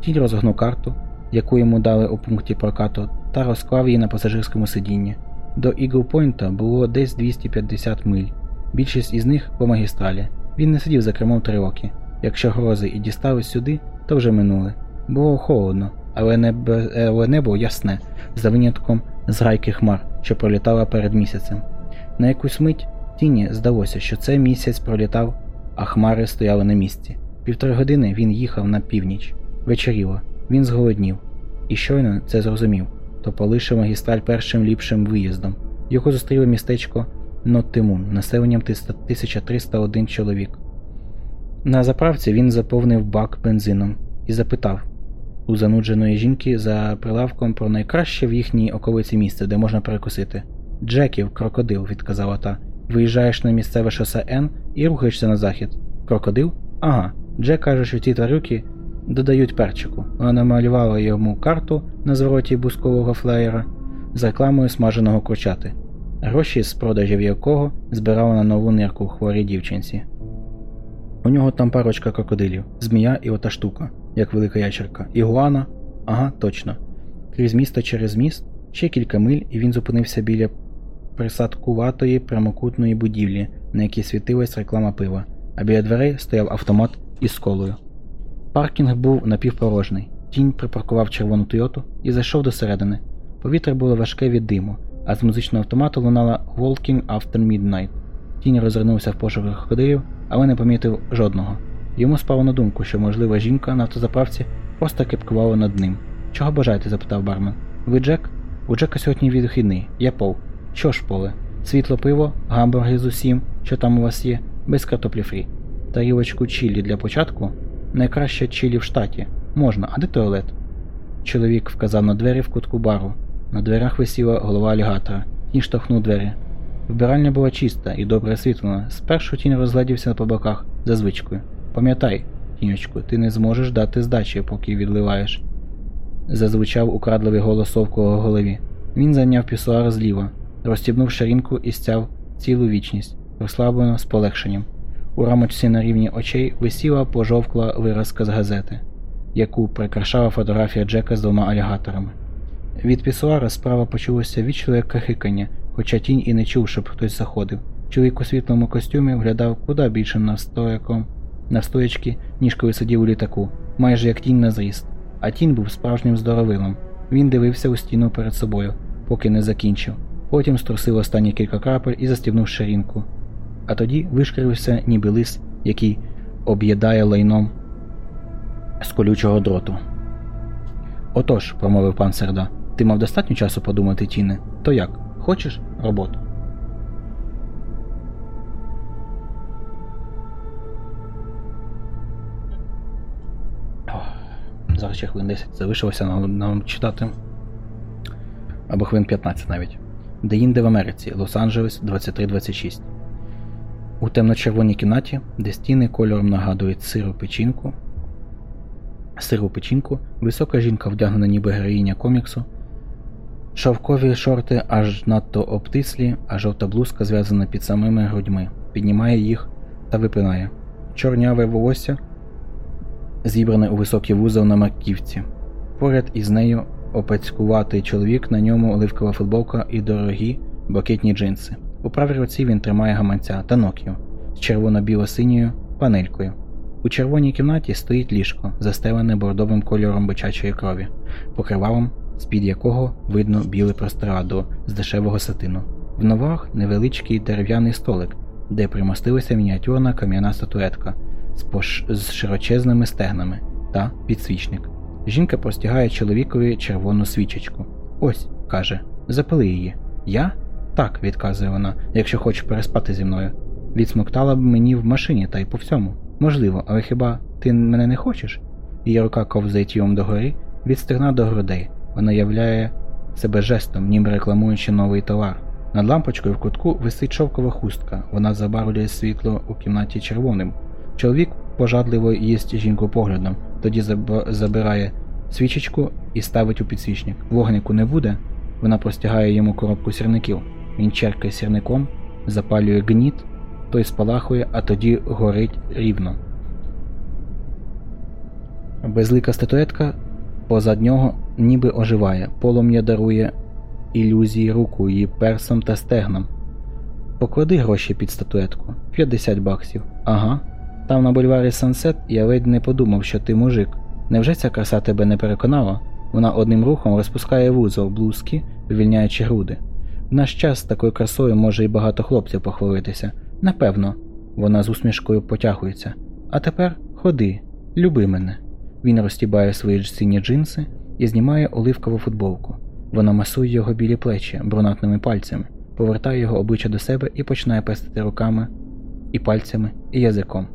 Тінь розгорнув карту, яку йому дали у пункті прокату, та розклав її на пасажирському сидінні. До Іглпойнта було десь 250 миль. Більшість із них по магістралі. Він не сидів за кермом три роки. Якщо грози і дістались сюди, то вже минули. Було холодно, але небо, але небо ясне, за винятком зграйки хмар, що пролітала перед місяцем. На якусь мить тіні здалося, що цей місяць пролітав, а хмари стояли на місці. Півтори години він їхав на північ. Вечеріло. Він зголоднів. І щойно це зрозумів, то полишив магістраль першим ліпшим виїздом. Його зустріло містечко Ноттимун населенням 1301 чоловік. На заправці він заповнив бак бензином і запитав у занудженої жінки за прилавком про найкраще в їхній околиці місце, де можна перекусити. Джеків, крокодил, відказала та. Виїжджаєш на місцеве шосе Н і рухаєшся на захід. Крокодил? Ага. Джек каже, що ті тварюки додають перчику. Вона намалювала йому карту на звороті бускового флеєра з рекламою смаженого курчати, гроші з продажів якого збирала на нову нирку хворій дівчинці. У нього там парочка крокодилів, змія і ота штука, як велика ячерка, ігуана, ага, точно. Крізь місто через міст, ще кілька миль, і він зупинився біля присадкуватої прямокутної будівлі, на якій світилась реклама пива, а біля дверей стояв автомат із колою. Паркінг був напівпорожний. Тінь припаркував червону Тойоту і зайшов до середини. Повітря було важке від диму, а з музичного автомату лунала Walking After Midnight. Тінь розвернувся в пошуках ходилів, але не помітив жодного. Йому спало на думку, що, можливо, жінка на автозаправці просто кепкувала над ним. Чого бажаєте? запитав бармен. Ви Джек? У Джека сьогодні відхідний, я пол. Що ж, поле? Світло пиво, гамбурги з усім, що там у вас є, без картоплі фрі. Тарілочку чілі для початку. Найкраще чилі в штаті. Можна, а де туалет? Чоловік вказав на двері в кутку бару. На дверях висіла голова алігатора. Тінь штовхнув двері. Вбиральня була чиста і добре освітлена. Спершу тінь розглядівся по боках за звичкою. Пам'ятай, тіночку, ти не зможеш дати здачі, поки відливаєш. Зазвучав украдливий голос совку голові. Він зайняв пісуар зліва, розстібнув ширинку і стяв цілу вічність, розслаблено з полегшенням. У рамочці на рівні очей висіла пожовкла виразка з газети, яку прикрашала фотографія Джека з двома алігаторами. Від пісуара справа почулося вічливе кахикання, хоча тінь і не чув, щоб хтось заходив. Чоловік у світлому костюмі виглядав куди більше навстояком, навстоячки, ніж коли сидів у літаку, майже як тінь на зріст. А тінь був справжнім здоровилом. Він дивився у стіну перед собою, поки не закінчив. Потім струсив останні кілька крапель і застібнув ширинку. а тоді вишкірився, ніби лис, який об'їдає лайном з колючого дроту. Отож, промовив пан Серда, ти мав достатньо часу подумати, Тіне. То як? Хочеш роботу? Зараз ще хвилин 10 залишилося нам читати. Або хвилин 15 навіть. Деінде в Америці, Лос-Анджелес, 2326. У темно-червоній кімнаті, де стіни кольором нагадують сиру печінку. Сиру печінку, висока жінка вдягнена ніби героїня коміксу. Шовкові шорти аж надто обтислі, а жовта блузка зв'язана під самими грудьми, піднімає їх та випинає. Чорняве волосся зібране у високий вузол на маківці. Поряд із нею опецькуватий чоловік, на ньому оливкова футболка і дорогі блакитні джинси. У правій руці він тримає гаманця та нокію з червоно-біло-синьою панелькою. У червоній кімнаті стоїть ліжко, застелене бордовим кольором бичачої крові, покривалом, з-під якого видно біле простирадло з дешевого сатину. В новах невеличкий дерев'яний столик, де примостилася мініатюрна кам'яна статуетка з, пош... з широчезними стегнами та підсвічник. Жінка простягає чоловікові червону свічечку. Ось, каже, запали її. Я? Так, відказує вона, якщо хочеш переспати зі мною. Відсмоктала б мені в машині та й по всьому. Можливо, але хіба ти мене не хочеш? Її рука ковзає тілом догори, від стегна до грудей. Вона являє себе жестом, ніби рекламуючи новий товар. Над лампочкою в кутку висить шовкова хустка, вона забарвлює світло у кімнаті червоним. Чоловік пожадливо їсть жінку поглядом, тоді забирає свічечку і ставить у підсвічник. Вогнику не буде, вона простягає йому коробку сірників. Він черкає сірником, запалює гніт, той спалахує, а тоді горить рівно. Безлика статуетка позад нього ніби оживає, полум'я дарує ілюзії руку її персом та стегном. Поклади гроші під статуетку 50 баксів. Ага. Там на бульварі Сансет я ледь не подумав, що ти мужик. Невже ця краса тебе не переконала? Вона одним рухом розпускає вузол блузки, вивільняючи груди. В наш час такою красою може і багато хлопців похвалитися. Напевно, вона з усмішкою потягується. А тепер ходи, люби мене. Він розтібає свої сині джинси і знімає оливкову футболку. Вона масує його білі плечі брунатними пальцями, повертає його обличчя до себе і починає пестити руками і пальцями і язиком.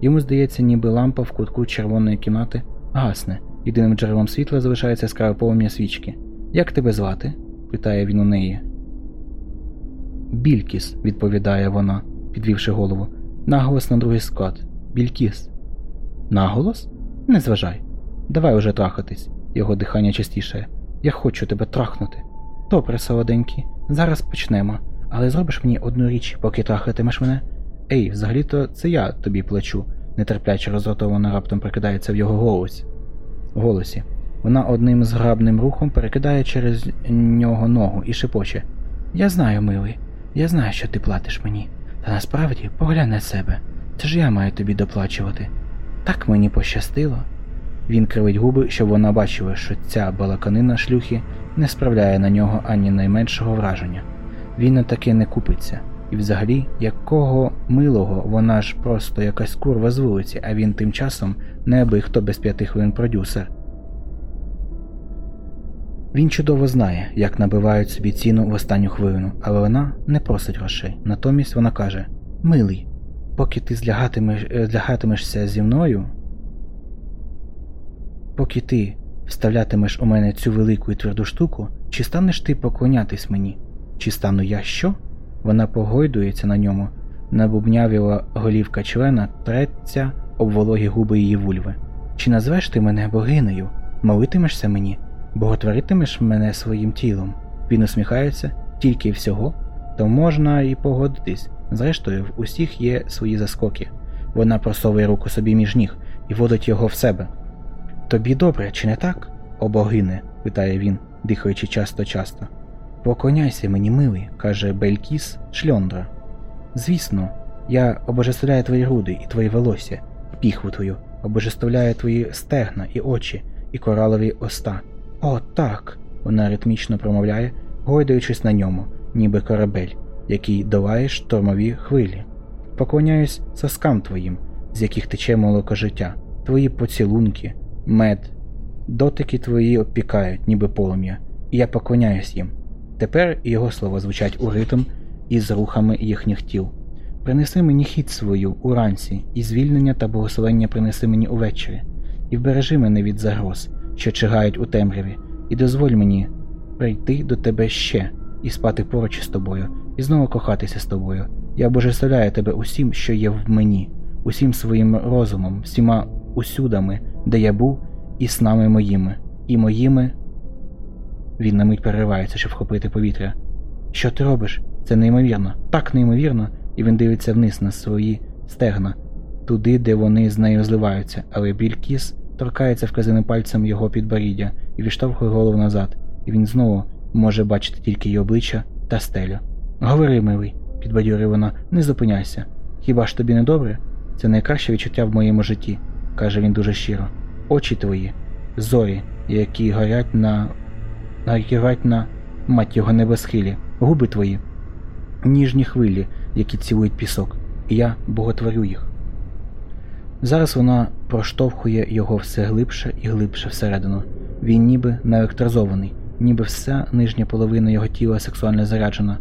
Йому здається, ніби лампа в кутку червоної кімнати гасне. Єдиним джерелом світла залишається яскраве полум'я свічки. Як тебе звати? питає він у неї. Бількіс, відповідає вона, підвівши голову. Наголос на другий склад. Бількіс. Наголос? Не зважай. Давай уже трахатись. Його дихання частіше. Я хочу тебе трахнути. Добре, солоденький, зараз почнемо. Але зробиш мені одну річ, поки трахатимеш мене? Ей, взагалі-то це я тобі плачу, нетерпляче розротовано раптом прикидається в його голосі. голосі. Вона одним зграбним рухом перекидає через нього ногу і шепоче Я знаю, милий, я знаю, що ти платиш мені. Та насправді поглянь на себе. Це ж я маю тобі доплачувати. Так мені пощастило. Він кривить губи, щоб вона бачила, що ця балаканина шлюхи не справляє на нього ані найменшого враження. Він на таке не купиться. І взагалі, якого милого, вона ж просто якась курва з вулиці, а він тим часом не аби хто без п'яти хвилин продюсер. Він чудово знає, як набивають собі ціну в останню хвилину, але вона не просить грошей. Натомість вона каже: Милий, поки ти злягатимеш, е, злягатимешся зі мною, поки ти вставлятимеш у мене цю велику і тверду штуку, чи станеш ти поклонятись мені? Чи стану я що? Вона погойдується на ньому, набубнявіла голівка члена, треться об вологі губи її вульви. Чи назвеш ти мене богинею? Молитимешся мені? Боготворитимеш мене своїм тілом? Він усміхається тільки всього, то можна і погодитись. Зрештою, в усіх є свої заскоки. Вона просовує руку собі між ніг і водить його в себе. Тобі добре, чи не так? О богине? питає він, дихаючи часто-часто. Поклоняйся мені, милий, каже Белькіс шльондра. Звісно, я обожествляю твої груди і твої волосся, і піхву твою, обожествляю твої стегна і очі, і коралові оста. О, так. Вона ритмічно промовляє, гойдаючись на ньому, ніби корабель, який долає штормові хвилі. Поклоняюсь соскам твоїм, з яких тече молоко життя, твої поцілунки, мед, дотики твої обпікають, ніби полум'я, і я поклоняюсь їм. Тепер його слова звучать у ритм із рухами їхніх тіл. Принеси мені хід свою уранці, і звільнення та благословення принеси мені увечері, і вбережи мене від загроз, що чигають у темряві, і дозволь мені прийти до тебе ще і спати поруч із тобою, і знову кохатися з тобою. Я божественляю тебе усім, що є в мені, усім своїм розумом, всіма усюдами, де я був, і снами моїми, і моїми. Він на мить переривається, щоб вхопити повітря. Що ти робиш? Це неймовірно, так неймовірно, і він дивиться вниз на свої стегна, туди, де вони з нею зливаються, але Бількіс торкається вказаним пальцем його підборіддя і відштовхує голову назад, і він знову може бачити тільки її обличчя та стелю. Говори, милий, підбадьорює вона, не зупиняйся. Хіба ж тобі не добре? Це найкраще відчуття в моєму житті, каже він дуже щиро. Очі твої, зорі, які горять на. Горять на мать його небосхилі, губи твої, ніжні хвилі, які цілують пісок, і я боготворю їх. Зараз вона проштовхує його все глибше і глибше всередину. Він ніби наелектризований, ніби вся нижня половина його тіла сексуально заряджена,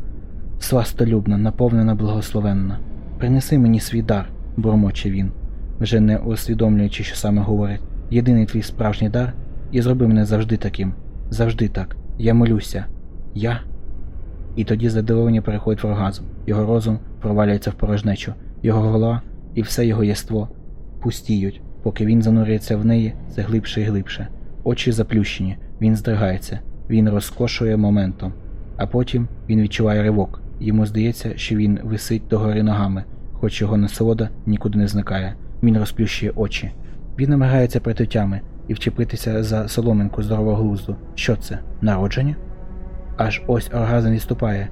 сластолюбна, наповнена благословенна. Принеси мені свій дар, бурмоче він, вже не усвідомлюючи, що саме говорить. Єдиний твій справжній дар, і зроби мене завжди таким. Завжди так. Я молюся. Я. І тоді задоволення переходить в оргазм. Його розум провалюється в порожнечу, його голова і все його єство пустіють, поки він занурюється в неї все глибше і глибше. Очі заплющені, він здригається, він розкошує моментом, а потім він відчуває ривок. Йому здається, що він висить догори ногами, хоч його насолода нікуди не зникає. Він розплющує очі. Він намагається притутями і вчепитися за соломинку здорового глузду. Що це? Народження? Аж ось оргазм відступає,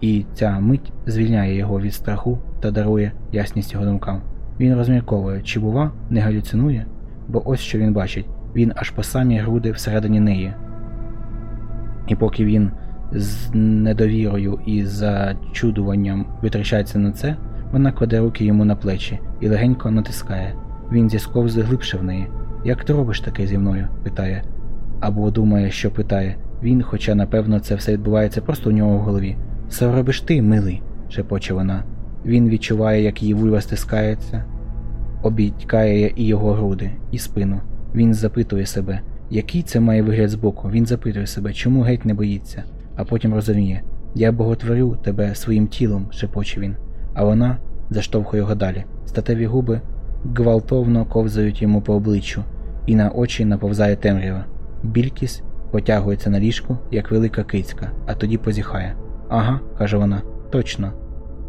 і ця мить звільняє його від страху та дарує ясність його думкам. Він розмірковує, чи, бува, не галюцинує, бо ось що він бачить він аж по самі груди всередині неї. І поки він з недовірою і зачудуванням витрачається на це, вона кладе руки йому на плечі і легенько натискає. Він зісковзує глибше в неї. Як ти робиш таке зі мною? питає. Або думає, що питає він, хоча, напевно, це все відбувається просто у нього в голові. Все робиш ти, милий, шепоче вона. Він відчуває, як її вульва стискається, обідькає і його груди, і спину. Він запитує себе, який це має вигляд збоку. Він запитує себе, чому геть не боїться, а потім розуміє Я боготворю тебе своїм тілом, шепоче він, а вона заштовхує його далі. Статеві губи гвалтовно ковзають йому по обличчю, і на очі наповзає темрява. Бількість потягується на ліжку, як велика кицька, а тоді позіхає. Ага, каже вона, точно.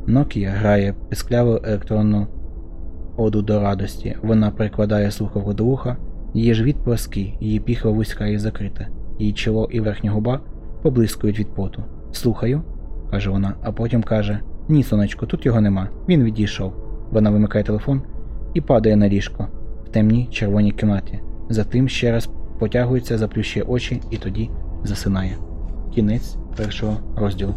Нокія грає пискляву електронну оду до радості. Вона прикладає слухавку до вуха, її живіт плоский, її піхва вузька і закрита, її чоло і верхня губа поблискують від поту. Слухаю, каже вона, а потім каже: Ні, сонечко, тут його нема. Він відійшов. Вона вимикає телефон і падає на ліжко в темній червоній кімнаті. Затим ще раз потягується, заплющує очі і тоді засинає. Кінець першого розділу.